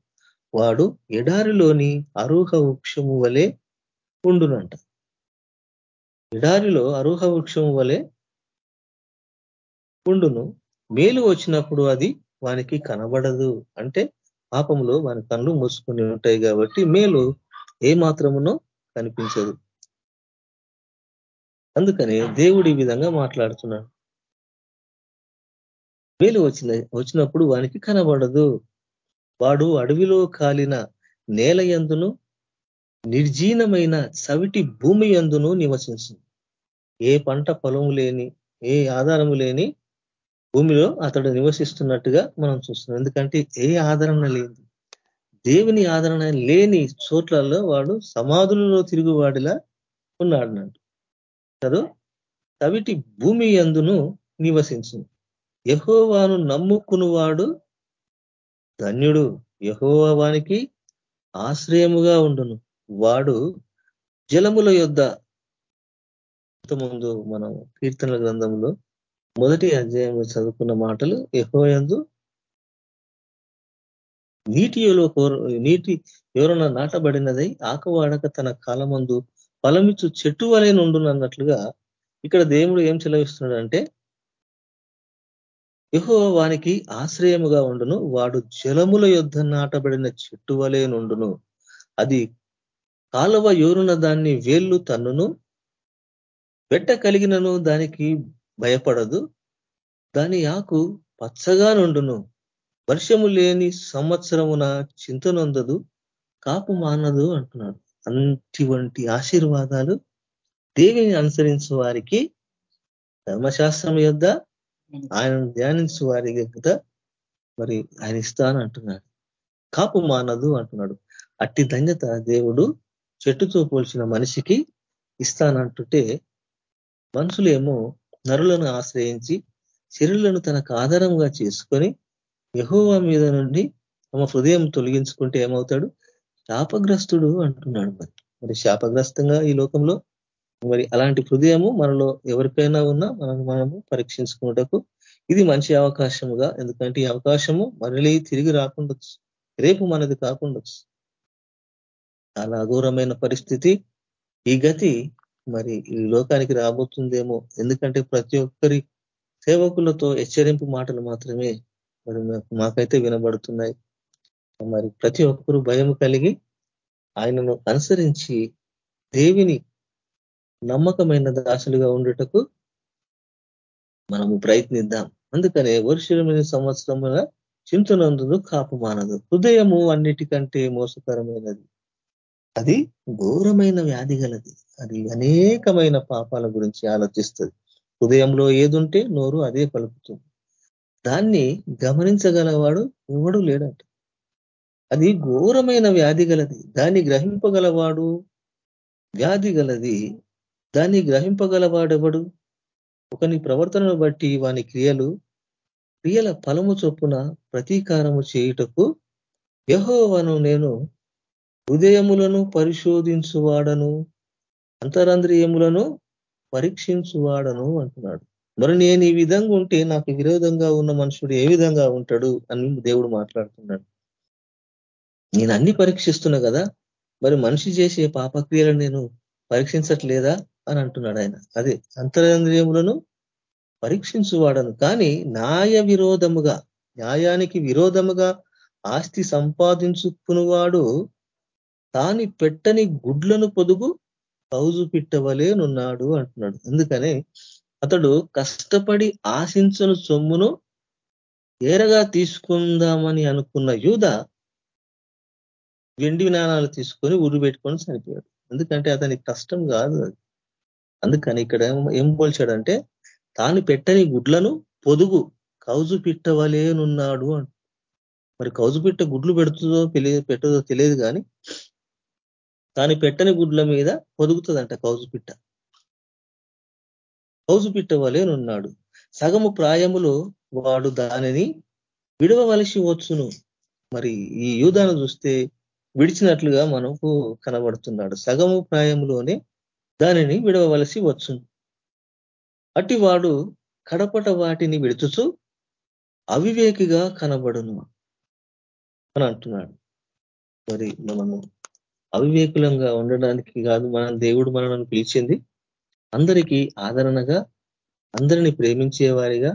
వాడు ఎడారిలోని అరుహ వృక్షము వలె ఉండునంట. ఎడారిలో అరుహ వృక్షము వలె ఉండును. మేలు వచ్చినప్పుడు అది వానికి కనబడదు. అంటే పాపంలో వాని కళ్ళు మూసుకొని ఉంటాయి కాబట్టి మేలు ఏ మాత్రమునో కనిపించదు. అందుకనే దేవుడు ఈ విధంగా మాట్లాడుతున్నాడు. మేలు వచ్చిన వచ్చినప్పుడు వానికి కనబడదు. వాడు అడవిలో కాలిన నేల ఎందును నిర్జీనమైన సవిటి భూమి ఎందును నివసించింది ఏ పంట పొలము లేని ఏ ఆధారము లేని భూమిలో అతడు నివసిస్తున్నట్టుగా మనం చూస్తున్నాం. ఎందుకంటే ఏ ఆదరణ లేదు. దేవుని ఆదరణ లేని చోట్లలో వాడు సమాధులలో తిరుగువాడిలా ఉన్నాడు కదా? తవిటి భూమి ఎందును నివసించు యహోవాను నమ్ముకునివాడు ధన్యుడు. యహోవానికి ఆశ్రయముగా ఉండును. వాడు జలముల యొద్ద ముందు మనం కీర్తనల గ్రంథంలో మొదటి అధ్యాయంలో చదువుకున్న మాటలు ఎహోయందు నీటిలో నీటి ఎవరన్నా నాటబడినదై ఆకవాడక తన కాలమందు ఫలమిచ్చు చెట్టు వలె నుండునన్నట్లుగా ఇక్కడ దేవుడు ఏం చెలవిస్తున్నాడంటే యహో వానికి ఆశ్రయముగా ఉండును వాడు జలముల యుద్ధ నాటబడిన చెట్టు వలె నుండును. అది కాలువ యోరున దాన్ని వేళ్ళు తన్నును పెట్ట కలిగినను దానికి భయపడదు. దాని ఆకు పచ్చగా నుండును. వర్షము లేని సంవత్సరమున చింతనొందదు కాపు మానదు అంటున్నాడు. అంటివంటి ఆశీర్వాదాలు దేవిని అనుసరించే వారికి ధర్మశాస్త్రం యొద్ ఆయనను ధ్యానించు వారి యొక్క మరి ఆయన ఇస్తాను అంటున్నాడు. కాపు మానదు అంటున్నాడు. అట్టి ధన్యత దేవుడు చెట్టుతో పోల్చిన మనిషికి ఇస్తానంటుంటే మనుషులేమో నరులను ఆశ్రయించి శరీరులను తనకు ఆధారంగా చేసుకొని యహోవా మీద నుండి తమ హృదయం తొలగించుకుంటే ఏమవుతాడు? శాపగ్రస్తుడు అంటున్నాడు మరి. మరి శాపగ్రస్తంగా ఈ లోకంలో మరి అలాంటి హృదయము మనలో ఎవరికైనా ఉన్నా మనల్ని మనము పరీక్షించుకున్నటకు ఇది మంచి అవకాశముగా ఎందుకంటే ఈ అవకాశము మరలి తిరిగి రాకుండొచ్చు. రేపు మనది కాకుండొచ్చు. చాలా అఘోరమైన పరిస్థితి. ఈ గతి మరి ఈ లోకానికి రాబోతుందేమో. ఎందుకంటే ప్రతి ఒక్కరి సేవకులతో హెచ్చరింపు మాటలు మాత్రమే మరి మాకైతే వినబడుతున్నాయి. మరి ప్రతి ఒక్కరూ భయం కలిగి ఆయనను అనుసరించి దేవిని నమ్మకమైన దాసులుగా ఉండటకు మనము ప్రయత్నిద్దాం. అందుకనే వరుషమైన సంవత్సరముల చింతనందును కాపుమానదు. హృదయము అన్నిటికంటే మోసకరమైనది. అది ఘోరమైన వ్యాధి గలది. అది అనేకమైన పాపాల గురించి ఆలోచిస్తుంది. హృదయంలో ఏదుంటే నోరు అదే పలుకుతుంది దాన్ని గమనించగలవాడు ఎవడు లేడంట. అది ఘోరమైన వ్యాధి గలది. దాన్ని గ్రహింపగలవాడు వ్యాధి గలది. దాన్ని గ్రహింపగలవాడెవడు? ఒకని ప్రవర్తనను బట్టి వాని క్రియలు క్రియల ఫలము చొప్పున ప్రతీకారము చేయుటకు యహోవను నేను హృదయములను పరిశోధించువాడను అంతరంద్రియములను పరీక్షించువాడను అంటున్నాడు. మరి నేను ఈ విధంగా ఉంటే నాకు విరోధంగా ఉన్న మనుషుడు ఏ విధంగా ఉంటాడు అని దేవుడు మాట్లాడుతున్నాడు. నేను అన్ని పరీక్షిస్తున్నా కదా మరి మనిషి చేసే పాపక్రియలను నేను పరీక్షించట్లేదా అని అంటున్నాడు ఆయన. అదే అంతరంద్రియములను పరీక్షించువాడను. కానీ న్యాయ విరోధముగా న్యాయానికి విరోధముగా ఆస్తి సంపాదించుకునివాడు తాని పెట్టని గుడ్లను పొదుగు కౌజు పిట్టవలేనున్నాడు అంటున్నాడు. అందుకనే అతడు కష్టపడి ఆశించను సొమ్మును ఏరగా తీసుకుందామని అనుకున్న యూధ వెండి నాణాలు తీసుకొని ఉరు పెట్టుకొని చనిపోయాడు. ఎందుకంటే అతనికి కష్టం కాదు అది. అందుకని ఇక్కడ ఏం పోల్చాడంటే తాను పెట్టని గుడ్లను పొదుగు కౌజు పిట్టవలేనున్నాడు అంట. మరి కౌజు పిట్ట గుడ్లు పెడుతుందో తెలియదు పెట్టదో తెలియదు కానీ తాను పెట్టని గుడ్ల మీద పొదుగుతుందంట కౌజు పిట్ట. కౌజు పిట్ట వలేనున్నాడు సగము ప్రాయములో వాడు దానిని విడవవలసి వచ్చును. మరి ఈ యూదాను చూస్తే విడిచినట్లుగా మనకు కనబడుతున్నాడు. సగము ప్రాయంలోనే దానిని విడవవలసి వచ్చును. అట్టి వాడు కడపట వాటిని విడుచుచు అవివేకిగా కనబడును అని అంటున్నాడు. మరి మనము అవివేకులంగా ఉండడానికి కాదు మనం దేవుడు మనల్ని పిలిచింది. అందరికీ ఆదరణగా అందరిని ప్రేమించేవారిగా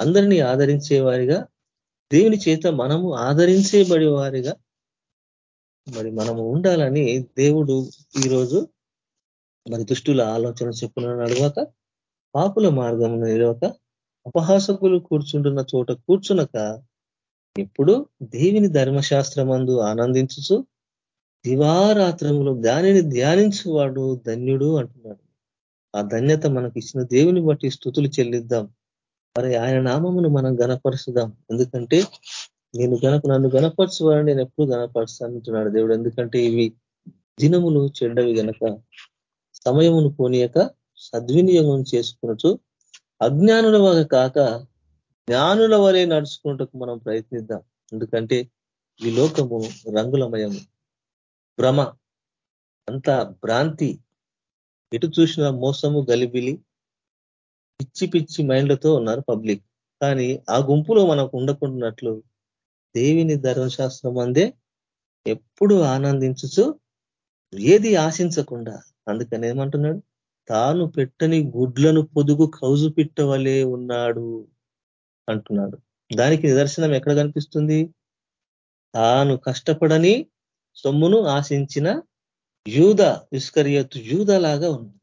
అందరినీ ఆదరించేవారిగా దేవుని చేత మనము ఆదరించేబడి వారిగా మరి మనము ఉండాలని దేవుడు ఈరోజు మరి దుష్టుల ఆలోచన చెప్పున నడవక పాపుల మార్గం నిలవక అపహాసకులు కూర్చుంటున్న చోట కూర్చునక ఎప్పుడు దేవుని ధర్మశాస్త్రమందు ఆనందించుచు దివారాత్రంలో దానిని ధ్యానించువాడు ధన్యుడు అంటున్నాడు. ఆ ధన్యత మనకి ఇచ్చిన దేవుని బట్టి స్థుతులు చెల్లిద్దాం. మరి ఆయన నామమును మనం గనపరుచుదాం ఎందుకంటే నేను గనక నన్ను గనపరచువాడు నేను ఎప్పుడు గనపరుస్తానంటున్నాడు దేవుడు. ఎందుకంటే ఇవి దినములు చెడ్డవి గనక సమయమును పోనీయక సద్వినియోగం చేసుకున్నట్టు అజ్ఞానుల కాక జ్ఞానుల వలె నడుచుకున్నట్టుకు మనం ప్రయత్నిద్దాం. ఎందుకంటే ఈ లోకము రంగులమయము. భ్రమ అంతా భ్రాంతి ఎటు చూసిన మోసము గలిబిలి పిచ్చి పిచ్చి మైండ్లతో ఉన్నారు పబ్లిక్. కానీ ఆ గుంపులో మనకు ఉండకుండాట్లు దేవిని ధర్మశాస్త్రం అందే ఎప్పుడు ఆనందించుచు ఏది ఆశించకుండా అందుకని ఏమంటున్నాడు? తాను పెట్టని గుడ్లను పొదుగు కౌజు పిట్టవలే ఉన్నాడు అంటున్నాడు. దానికి నిదర్శనం ఎక్కడ కనిపిస్తుంది? తాను కష్టపడని సొమ్మును ఆశించిన యూద ఇస్కరియత్ యూద లాగా ఉంది.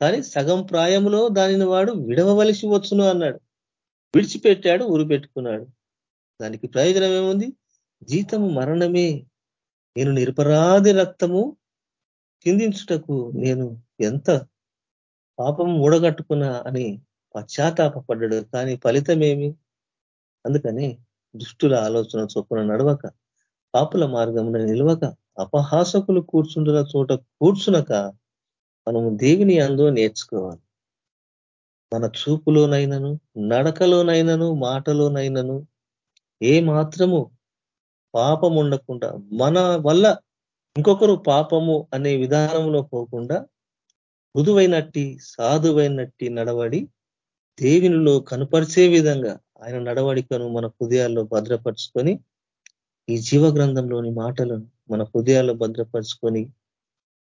కానీ సగం ప్రాయంలో దానిని వాడు విడవవలసి వచ్చును అన్నాడు. విడిచిపెట్టాడు ఉరి పెట్టుకున్నాడు దానికి ప్రయోజనం ఏముంది? జీతము మరణమే. నేను నిరపరాధి రక్తము చిందించుటకు నేను ఎంత పాపం ఊడగట్టుకున్నా అని పశ్చాత్తాపడ్డాడు కానీ ఫలితమేమి? అందుకని దుష్టుల ఆలోచన చొప్పున నడవక. పాపుల మార్గమున నిలవక అపహాసకులు కూర్చుంటున్న చోట కూర్చునక మనము దేవిని అందో నేర్చుకోవాలి. మన చూపులోనైనను నడకలోనైనను మాటలోనైనను ఏ మాత్రము పాపం ఉండకుండా మన వల్ల ఇంకొకరు పాపము అనే విధానంలో పోకుండా మృదువైనట్టి సాధువైనట్టి నడవడి దేవునిలో కనపరిచే విధంగా ఆయన నడవడికను మన హృదయాల్లో భద్రపరుచుకొని ఈ జీవ గ్రంథంలోని మాటలను మన హృదయాల్లో భద్రపరుచుకొని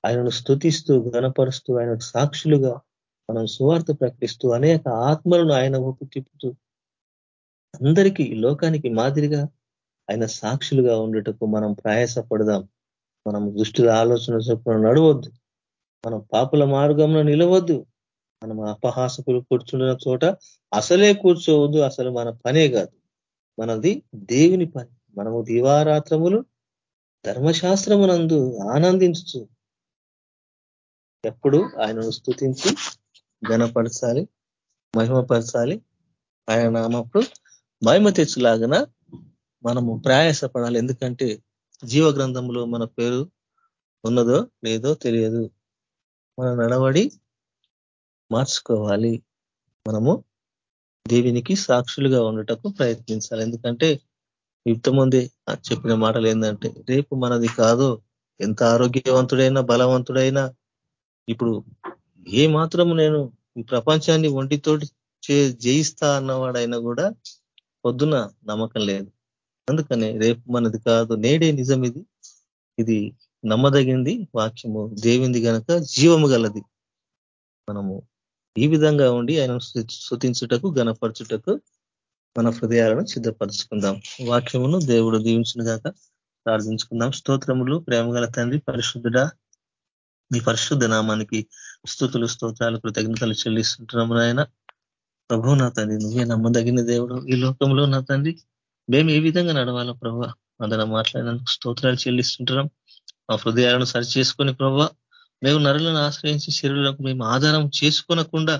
ఆయనను స్థుతిస్తూ గణపరుస్తూ ఆయన సాక్షులుగా మనం సువార్త ప్రకటిస్తూ అనేక ఆత్మలను ఆయన ఊపు తిప్పుతూ అందరికీ లోకానికి మాదిరిగా ఆయన సాక్షులుగా ఉండటకు మనం ప్రయాసపడదాం. మనం దుష్టుల ఆలోచన చొప్పున నడవద్దు. మనం పాపుల మార్గంలో నిలవద్దు. మనం అపహాసకులు కూర్చున్న చోట అసలే కూర్చోవద్దు. అసలు మన పనే కాదు. మనది దేవుని పని. మనము దివారాత్రములు ధర్మశాస్త్రమునందు ఆనందించు ఎప్పుడు ఆయనను స్థుతించి ఘనపరచాలి మహిమపరచాలి. ఆయన నామప్పుడు మహిమ తెచ్చులాగన మనము ప్రయాసపడాలి. ఎందుకంటే జీవ గ్రంథంలో మన పేరు ఉన్నదో లేదో తెలియదు. మన నడవడి మార్చుకోవాలి. మనము దేవునికి సాక్షులుగా ఉండటకు ప్రయత్నించాలి. ఎందుకంటే యుక్తమంది చెప్పిన మాటలు ఏంటంటే రేపు మనది కాదు ఎంత ఆరోగ్యవంతుడైనా బలవంతుడైనా ఇప్పుడు ఏ మాత్రము నేను ఈ ప్రపంచాన్ని ఒంటితోటి జయిస్తా అన్నవాడైనా కూడా పొద్దున నమ్మకం లేదు. అందుకనే రేపు మనది కాదు నేడే నిజం ఇది ఇది నమ్మదగింది వాక్యము. దేవింది గనక జీవము గలది. మనము ఈ విధంగా ఉండి ఆయన శృతించుటకు గణపరచుటకు మన హృదయాలను సిద్ధపరచుకుందాం. వాక్యమును దేవుడు దీవించిన గాక ప్రార్థించుకుందాం. స్తోత్రములు ప్రేమగల తండ్రి పరిశుద్ధుడ మీ పరిశుద్ధ నామానికి స్థుతులు స్తోత్రాలు కృతజ్ఞతలు చెల్లిస్తుంటున్నాము నాయన. ప్రభు నా తండ్రి నువ్వే నమ్మదగిన దేవుడు ఈ లోకంలో నా తండ్రి. మేము ఏ విధంగా నడవాలో ప్రభు అందరం మాట్లాడినందుకు స్తోత్రాలు చెల్లిస్తుంటున్నాం మా హృదయాలను సరి చేసుకుని ప్రభు మేము నరులను ఆశ్రయించి శరీరులకు మేము ఆధారం చేసుకోనకుండా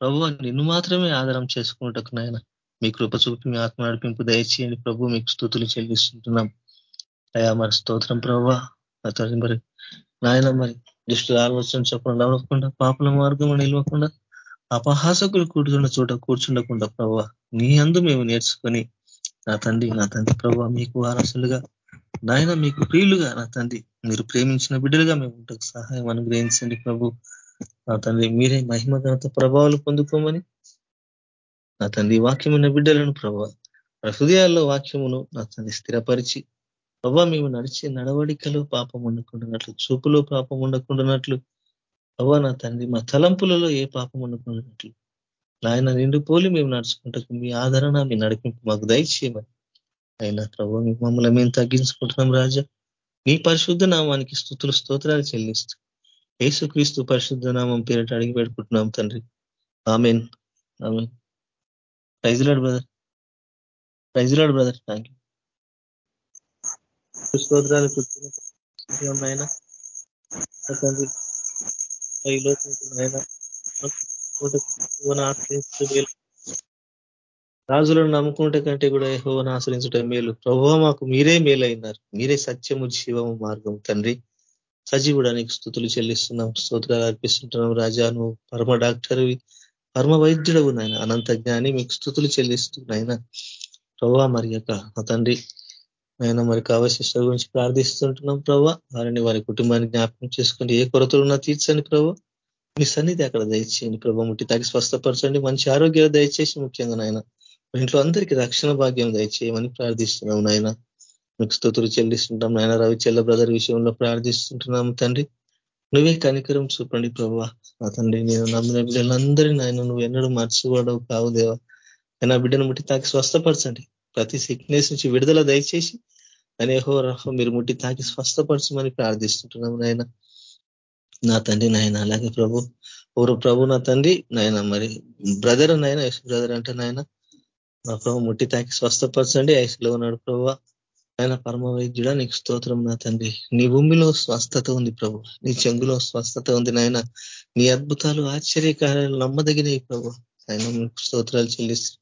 ప్రభు నిన్ను మాత్రమే ఆధారం చేసుకున్నటకు నాయన. మీ కృప చూపి మీ ఆత్మ నడిపింపు దయచేయండి. ప్రభు మీకు స్థుతులు చెల్లిస్తుంటున్నాం. అయా మరి స్తోత్రం ప్రభు. మరి నాయన మరి దుష్టుల ఆలోచన చెప్పకుండా అవ్వకుండా పాపల మార్గం నిలవకుండా అపహాసకులు కూర్చున్న చోట కూర్చుండకుండా ప్రభావ నీ అందు మేము నేర్చుకొని నా తండ్రి నా తండ్రి ప్రభావ మీకు వారసులుగా నాయన మీకు ప్రియులుగా నా తండ్రి మీరు ప్రేమించిన బిడ్డలుగా మేము ఉంటాకు సహాయం అనుగ్రహించండి ప్రభు. నా తండ్రి మీరే మహిమ ఘనత ప్రభావాలు పొందుకోమని నా తండ్రి వాక్యమున్న బిడ్డలను ప్రభావ హృదయాల్లో వాక్యమును నా తండ్రి స్థిరపరిచి ప్రభా మేము నడిచే నడవడికలో పాపం ఉండకుండానట్లు చూపులో పాపం ఉండకుండానట్లు ప్రభా నా తండ్రి మా తలంపులలో ఏ పాపం ఉండకుండానట్లు ఆయన నిండు పోలి మేము నడుచుకుంటూ మీ ఆదరణ మీ నడిపింపు మాకు దయచేయమని. అయినా ప్రభావ మమ్మల్ని మేము తగ్గించుకుంటున్నాం రాజా. మీ పరిశుద్ధ నామానికి స్థుతులు స్తోత్రాలు చెల్లిస్తూ యేసుక్రీస్తు పరిశుద్ధ నామం పేరిట అడిగి పెట్టుకుంటున్నాం తండ్రి. Amen. Amen. Praise Lord brother. Praise Lord brother. Thank you స్తోత్రాలు రాజులను నమ్ముకుంటే కంటే కూడా యహోవను ఆశ్రయించడం మేలు. ప్రభావ మాకు మీరే మేలైనారు. మీరే సత్యము జీవము మార్గం తండ్రి. సజీవుడానికి స్థుతులు చెల్లిస్తున్నాం. స్తోత్రాలు అర్పిస్తుంటున్నాం. రాజా నువ్వు పరమ డాక్టర్వి. పరమ వైద్యుడవు నాయన. అనంత జ్ఞాని మీకు స్థుతులు చెల్లిస్తున్నాయన ప్రభా మరి యొక్క తండ్రి. ఆయన మరి కావశిష్ట గురించి ప్రార్థిస్తుంటున్నాం ప్రభా వారిని వారి కుటుంబాన్ని జ్ఞాపకం చేసుకుని ఏ కొరతలు ఉన్నా తీర్చండి ప్రభా మీ సన్నిధి అక్కడ దయచేయండి ప్రభా ముట్టి తాకి స్వస్థపరచండి. మంచి ఆరోగ్యాలు దయచేసి ముఖ్యంగా నాయన. ఇంట్లో అందరికీ రక్షణ భాగ్యం దయచేయమని ప్రార్థిస్తున్నాం నాయన. మీకు స్థుతులు చెల్లిస్తుంటాం నాయన. రవిచెల్ల బ్రదర్ విషయంలో ప్రార్థిస్తుంటున్నాము తండ్రి. నువ్వే కనికరం చూపండి ప్రభా. నా తండ్రి నేను నమ్మిన బిడ్డలందరినీ నాయన నువ్వు ఎన్నడూ మర్చిపోవడవు కావు దేవా. నా బిడ్డను ముట్టి తాకి స్వస్థపరచండి. ప్రతి సిక్నెస్ నుంచి విడుదల దయచేసి అనేహో రహో మీరు ముట్టి తాకి స్వస్థపరచమని ప్రార్థిస్తుంటున్నాము నాయన. నా తండ్రి నాయన అలాగే ప్రభు. ఎవరు ప్రభు నా తండ్రి నాయన మరి బ్రదర్ నాయన బ్రదర్ అంటే నాయన. నా ప్రభు ముట్టి తాకి స్వస్థపరచండి ఐసులో ఉన్నాడు ప్రభు. ఆయన పరమ వైద్యుడా నీకు స్తోత్రం నా తండ్రి. నీ భూమిలో స్వస్థత ఉంది ప్రభు. నీ చెంగులో స్వస్థత ఉంది నాయన. నీ అద్భుతాలు ఆశ్చర్యకార్యాలు నమ్మదగినవి ప్రభు. ఆయన స్తోత్రాలు చెల్లిస్తూ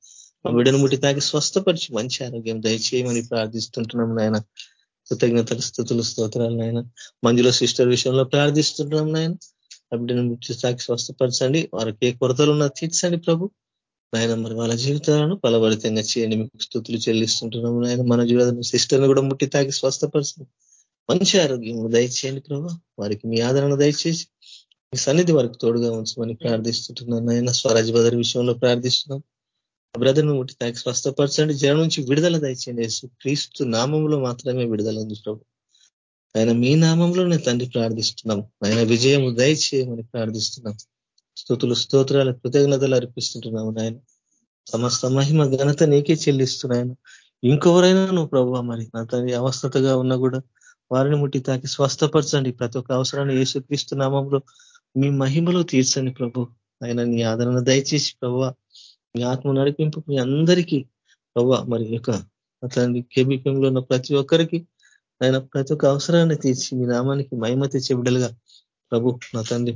బిడ్డను ముట్టి తాకి స్వస్థపరిచి మంచి ఆరోగ్యం దయచేయమని ప్రార్థిస్తుంటున్నాం నాయన. కృతజ్ఞతలు స్థుతులు స్తోత్రాలు నాయన. మంజులో సిస్టర్ విషయంలో ప్రార్థిస్తుంటున్నాం నాయన. ఆ బిడ్డను ముట్టి తాకి స్వస్థపరచండి. వారికి ఏ కొరతలు ఉన్నా తీర్చండి ప్రభు. నాయన మరి వాళ్ళ జీవితాలను ఫలభరితంగా చేయండి మీకు స్థుతులు చెల్లిస్తుంటున్నాము నాయన. మన జీవితం సిస్టర్ని కూడా ముట్టి తాకి స్వస్థపరచు మంచి ఆరోగ్యం దయచేయండి ప్రభు. వారికి మీ ఆదరణ దయచేసి మీ సన్నిధి వారికి తోడుగా ఉంచమని ప్రార్థిస్తుంటున్నాను నాయన. స్వరాజ్ బదర్ విషయంలో ప్రార్థిస్తున్నాం. బ్రదర్ను ముట్టి తాకి స్వస్థపరచండి. జనం నుంచి విడుదల దయచేయండి. క్రీస్తు నామంలో మాత్రమే విడుదల ఉంది ప్రభు. ఆయన మీ నామంలో నేను తండ్రి ప్రార్థిస్తున్నాం. ఆయన విజయం దయచేయమని ప్రార్థిస్తున్నాం. స్థుతులు స్తోత్రాలు కృతజ్ఞతలు అర్పిస్తుంటున్నాము నాయన. సమస్త మహిమ ఘనత నీకే చెల్లిస్తున్నాయను ఇంకెవరైనా నువ్వు ప్రభావ మరి? నా తల్లి అవస్థతగా ఉన్నా కూడా వారిని ముట్టి తాకి స్వస్థపరచండి. ప్రతి ఒక్క అవసరాన్ని ఏసుక్రీస్తున్నామంలో మీ మహిమలో తీర్చండి ప్రభు. ఆయన నీ ఆదరణ దయచేసి ప్రభు మీ ఆత్మ నడిపింపు మీ అందరికీ ప్రభు మరి యొక్క అతని కేబీపీఎంలో ఉన్న ప్రతి ఒక్కరికి ఆయన ప్రతి ఒక్క అవసరాన్ని తీర్చి మీ నామానికి మహిమ తెచ్చే బిడ్డలుగా ప్రభు నా తండ్రి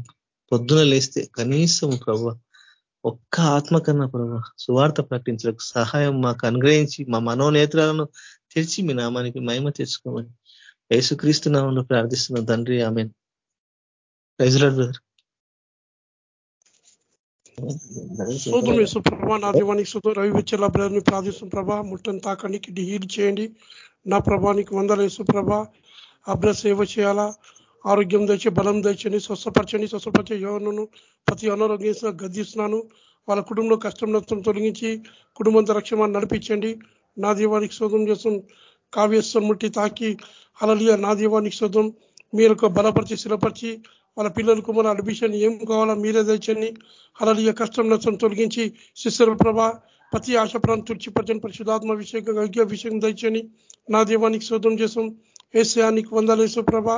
పొద్దున లేస్తే కనీసం ప్రభు ఒక్క ఆత్మ కన్నా ప్రభు సువార్త ప్రకటించడానికి సహాయం మాకు అనుగ్రహించి మా మనోనేత్రాలను తెరిచి మీ నామానికి మహిమ తెచ్చుకోమని యేసుక్రీస్తు నామంలో ప్రార్థిస్తున్న తండ్రి ఆమె ప్రైజ్లాడ్ బ్రదర్. ప్రభా నా దీవానికి స్తోత్రం రవి వచ్చేలా బ్రదర్ ప్రార్థిస్తున్న ప్రభా ముట్టను తాకండి కిడ్నీ హీల్ చేయండి. నా ప్రభానికి వందల యేసు ప్రభా అభ్ర సేవ చేయాలా? ఆరోగ్యం తెచ్చి బలం తెచ్చని స్వస్థపరచండి స్వస్థపరిచే యోను ప్రతి అనారోగ్యం గద్దిస్తున్నాను. వాళ్ళ కుటుంబంలో కష్టం నష్టం తొలగించి కుటుంబంతో రక్షణ నడిపించండి. నా దీవానికి శోధం చేస్తాం కావ్యస్వం ముట్టి తాకి అలలియ నా దీవానికి శోధం మీరు బలపరిచి స్థిరపరిచి వాళ్ళ పిల్లలకు మన అడ్మిషన్ ఏం కావాలో మీరే తెచ్చండి. అలలియ కష్టం నష్టం తొలగించి శిశుర ప్రభ ప్రతి ఆశప్రాన్ని తుడిచిపరచని పరిశుధాత్మ అభిషేకం యోగ్య అభిషేకం తెచ్చని నా దీవానికి శోధం చేసాం ఏసయానికి వందలేసు ప్రభ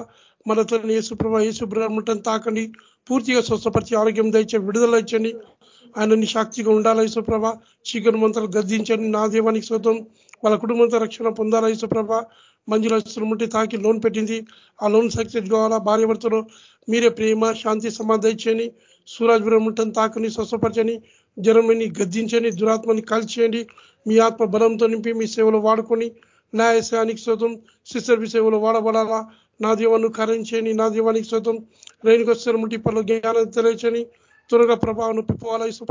మనతో యేసుప్రభ యేసుబ్రహ్మటం తాకండి. పూర్తిగా స్వస్థపరిచి ఆరోగ్యం దయచే విడుదల ఇచ్చండి. ఆయనని శాక్తిగా ఉండాలా యేసుప్రభ చీకటి మంత్రాలు గద్దించండి. నా దేవానికి శోధం వాళ్ళ కుటుంబంతో రక్షణ పొందాలా యేసుప్రభ మంజుల ముట్టి తాకి లోన్ పెట్టింది. ఆ లోన్ సక్సెస్ కావాలా? భార్య భర్తలో మీరే ప్రేమ శాంతి సమాధించని సూరాజ్ బ్రహ్మటం తాకని స్వస్థపరచని జరమని గద్దించని దురాత్మని కాల్చేయండి. మీ ఆత్మ బలంతో నింపి మీ సేవలో వాడుకొని న్యాయశానికి శోతం శిశర్వి సేవలో వాడబడాలా? నా దీవాన్ని కరించని నా దీవానికి శోతం రేణుకొస్తారు ముట్టి పనులు జ్ఞానం తెలియచని త్వరగా ప్రభావం నొప్పిపోవాలా ఇసు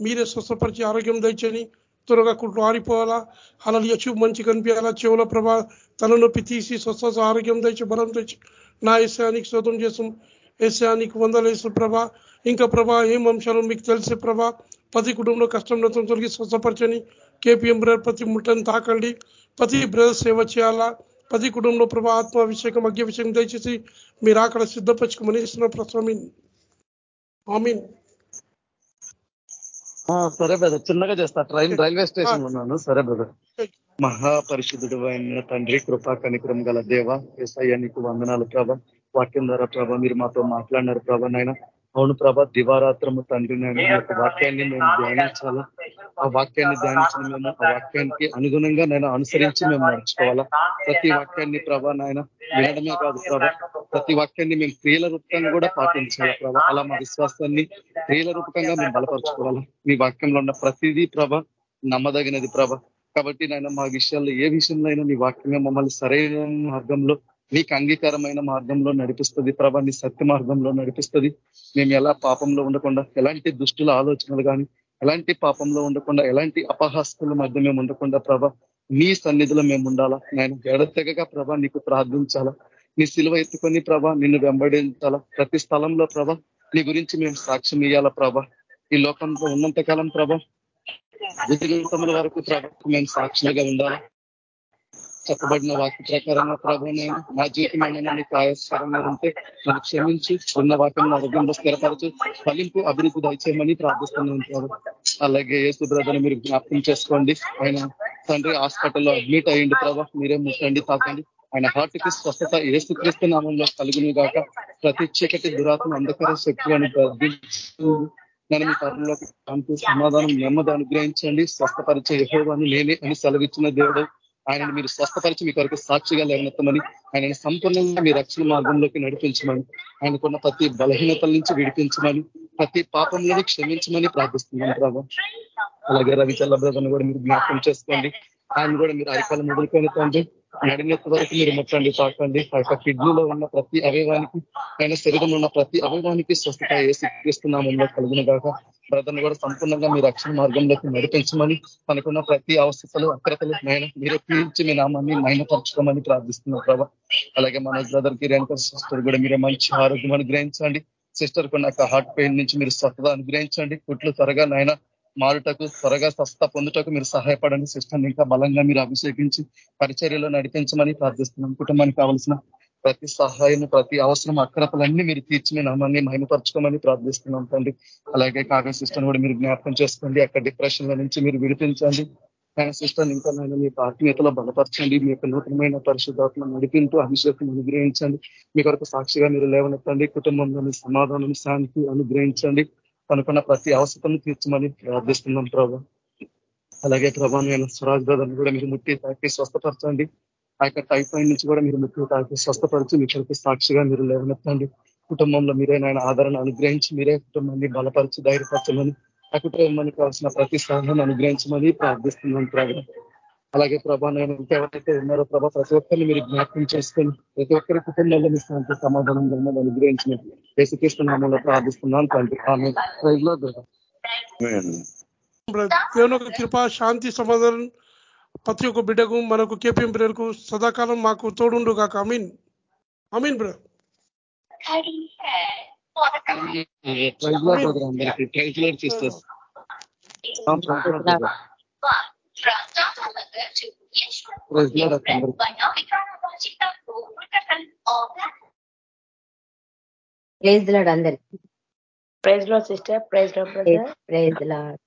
మీరే స్వస్థపరిచి ఆరోగ్యం దంచని త్వరగా కుట్లు ఆడిపోవాలా అలా యచు మంచి కనిపించాలా? చెవుల ప్రభా తల నొప్పి తీసి స్వస్థ ఆరోగ్యం తెచ్చి బలం తెచ్చి నా ఏసానికి శోతం చేసాం ఏసానికి వందలేసు ప్రభా. ఇంకా ప్రభా ఏం అంశాలు మీకు తెలిసే ప్రభా? ప్రతి కుటుంబంలో కష్టం నతం తొలగి స్వస్థపరచని కేపీఎం ప్రతి ముట్టని తాకండి. ప్రతి బ్రదర్ సేవ చేయాలా? ప్రతి కుటుంబంలో ప్రభా ఆత్మాభిషేకం అగ్యభిషేకం దయచేసి మీరు అక్కడ సిద్ధపరచుకోమని ఇస్తున్న ప్రస్వామి ఆమీన్. సరే బ్రదర్ చిన్నగా చేస్తా. ట్రైన్ రైల్వే స్టేషన్ ఉన్నాను. సరే బ్రదర్. మహాపరిశుద్ధుడు అయిన తండ్రి కృపా కనికరం గల దేవ ఎస్ఐ నీకు వందనాలు ప్రభ. వాక్యం ద్వారా ప్రభ మీరు మాతో మాట్లాడినారు ప్రభ నాయన. అవును ప్రభ దివారాత్రము తండ్రి యొక్క వాక్యాన్ని మేము ధ్యానించాలా? ఆ వాక్యాన్ని ధ్యానించిన మేము ఆ వాక్యానికి అనుగుణంగా నేను అనుసరించి మేము నడుచుకోవాలా? ప్రతి వాక్యాన్ని ప్రభా నాయన వినడమే కాదు ప్రభ. ప్రతి వాక్యాన్ని మేము క్రియల రూపకంగా కూడా పాటించాలి ప్రభ? అలా మా విశ్వాసాన్ని క్రియల రూపకంగా మేము బలపరచుకోవాలి? మీ వాక్యంలో ఉన్న ప్రతిదీ ప్రభ నమ్మదగినది ప్రభ. కాబట్టి నాయన మా విషయాల్లో ఏ విషయంలో అయినా నీ వాక్యంగా మమ్మల్ని సరైన మార్గంలో నీకు అంగీకారమైన మార్గంలో నడిపిస్తుంది ప్రభా నీ సత్య మార్గంలో నడిపిస్తుంది. మేము ఎలా పాపంలో ఉండకుండా ఎలాంటి దుష్టుల ఆలోచనలు కానీ ఎలాంటి పాపంలో ఉండకుండా ఎలాంటి అపహాస్తుల మధ్య మేము ఉండకుండా ప్రభ నీ సన్నిధిలో మేము ఉండాలా? నేను ఎడతెగగా ప్రభ నీకు ప్రార్థించాలా? నీ సిలువ ఎత్తుకొని ప్రభ నిన్ను వెంబడించాలా? ప్రతి స్థలంలో ప్రభ నీ గురించి మేము సాక్ష్యం ఇయ్యాలా ప్రభ? ఈ లోకంలో ఉన్నంతకాలం ప్రభ జీవితముల వరకు ప్రభకు మేము సాక్షులుగా ఉండాలా? చెప్పబడిన వాక్య ప్రకారంగా ప్రభు నా జీవితం ఏమైనా ఉంటే నన్ను క్షమించి ఉన్న వాక్యం నా స్థిరపరచు ఫలింపు అభివృద్ధి దయచేయమని ప్రార్థిస్తున్నాను ప్రభు. అలాగే ఏసు బ్రదర్ మీరు జ్ఞాపకం చేసుకోండి. ఆయన తండ్రి హాస్పిటల్లో అడ్మిట్ అయ్యండి ప్రభా. మీరే ముట్టండి తాకండి. ఆయన హార్ట్కి స్వస్థత ఏసుక్రీస్తు నామంలో కలుగును గాక. ప్రతి చీకటి దురాత్మ అంధకార శక్తులను నన్ను మీ తరంలోకి సమాధానం నెమ్మది అనుగ్రహించండి. స్వస్థపరిచే యహోవాన్ని నేనే అని సెలవిచ్చిన దేవుడు. ఆయనను మీరు స్వస్థపరిచి మీ కొరకు సాక్షిగా లేవనెత్తమని ఆయనను సంపూర్ణంగా మీ రక్షణ మార్గంలోకి నడిపించమని ఆయనకున్న ప్రతి బలహీనతల నుంచి విడిపించమని ప్రతి పాపంలోని క్షమించమని ప్రార్థిస్తున్నాను ప్రభావ అలాగే రవిచల్ల బ్రదర్ని కూడా మీరు జ్ఞాపకం చేసుకోండి. ఆయన కూడా మీరు అరికాలం మొదలుకొని తండ్రి నడినంత వరకు మీరు ముట్టండి తాకండి. ఆ యొక్క కిడ్నీలో ఉన్న ప్రతి అవయవానికి ఆయన శరీరంలో ఉన్న ప్రతి అవయవానికి స్వస్థత ఏసిస్తున్నామంలో కలిగిన కాక బ్రదర్ని కూడా సంపూర్ణంగా మీ రక్షణ మార్గంలోకి నడిపించమని తనకున్న ప్రతి అవసరతలు అక్రతలు నాయన మీరు తీర్చి మీ నామాన్ని మైనపరచుకోమని ప్రార్థిస్తున్నాం ప్రభా. అలాగే మన బ్రదర్కి రేణుక సిస్టర్ కూడా మీరే మంచి ఆరోగ్యం అనుగ్రహించండి. సిస్టర్ కొన్ని హార్ట్ పెయిన్ నుంచి మీరు స్వస్థత అనుగ్రహించండి. కుట్లు త్వరగా నాయన మారుటకు త్వరగా స్వస్థ పొందుటకు మీరు సహాయపడండి సిస్టమ్ ఇంకా బలంగా మీరు అభిషేకించి పరిచర్యలో నడిపించమని ప్రార్థిస్తున్నాం. కుటుంబానికి కావాల్సిన ప్రతి సహాయం ప్రతి అవసరం అక్రతలన్నీ మీరు తీర్చి నామాన్ని మహిమపరచుకోమని ప్రార్థిస్తున్నాం తండ్రి. అలాగే కావ్య సిస్టర్ కూడా మీరు జ్ఞాపకం చేసుకోండి. అక్కడ డిప్రెషన్ల నుంచి మీరు విడిపించండి. ఆయన సిస్టర్ ఇంకా నేను మీ ఆత్మీయతలో బలపరచండి. మీ యొక్క నూతనమైన పరిశుద్ధాత్మ నడిపింటూ అభిషేకం అనుగ్రహించండి. మీ కొరకు సాక్షిగా మీరు లేవనెత్తండి. కుటుంబంలోని సమాధానం శాంతి అనుగ్రహించండి. కనుకున్న ప్రతి అవసరం తీర్చమని ప్రార్థిస్తున్నాం ప్రభా. అలాగే ప్రభా నేను స్వరాజ్ బ్రదర్ని కూడా మీరు ముట్టి తాకి స్వస్థపరచండి. ఆ యొక్క టైఫాయిడ్ నుంచి కూడా మీరు ముట్టి తాకి స్వస్థపరిచి మీ కొరకు సాక్షిగా మీరు లేవనెత్తండి. కుటుంబంలో మీరే నాయన ఆదరణ అనుగ్రహించి మీరే కుటుంబాన్ని బలపరిచి ధైర్యపరచమని ఆ కుటుంబానికి కావాల్సిన ప్రతి సహాయాన్ని అనుగ్రహించమని ప్రార్థిస్తున్నాం ప్రభావ అలాగే ప్రభా నేను ఇంకెవరైతే ఉన్నారో ప్రభా ప్రతి ఒక్కరిని మీరు జ్ఞాపకం చేసుకొని ప్రతి ఒక్కరి కుటుంబాల్లో మీ శాంతి సమాధానం ధర్మాలు అనుగ్రహించినట్టు యేసుకృష్ణ నామంలో ప్రార్థిస్తున్నాను తండ్రి. ఆమె ప్రైజ్లో దేవుని యొక్క కృప శాంతి సమాధానం ప్రతి ఒక్క బిడ్డకు మనకు కేపీఎం బ్రదర్కు సదాకాలం మాకు తోడుండు కాక Amin Amin brother praise Lord brother అందరికీ. ప్రైజ్లో సిస్టర్స్ ప్రైజ్లో అందరికీ ప్రైజ్ లాడ్ అందరికి ప్రైజ్లో సిస్టర్ ప్రైజ్లో ప్రైజ్ లాడ్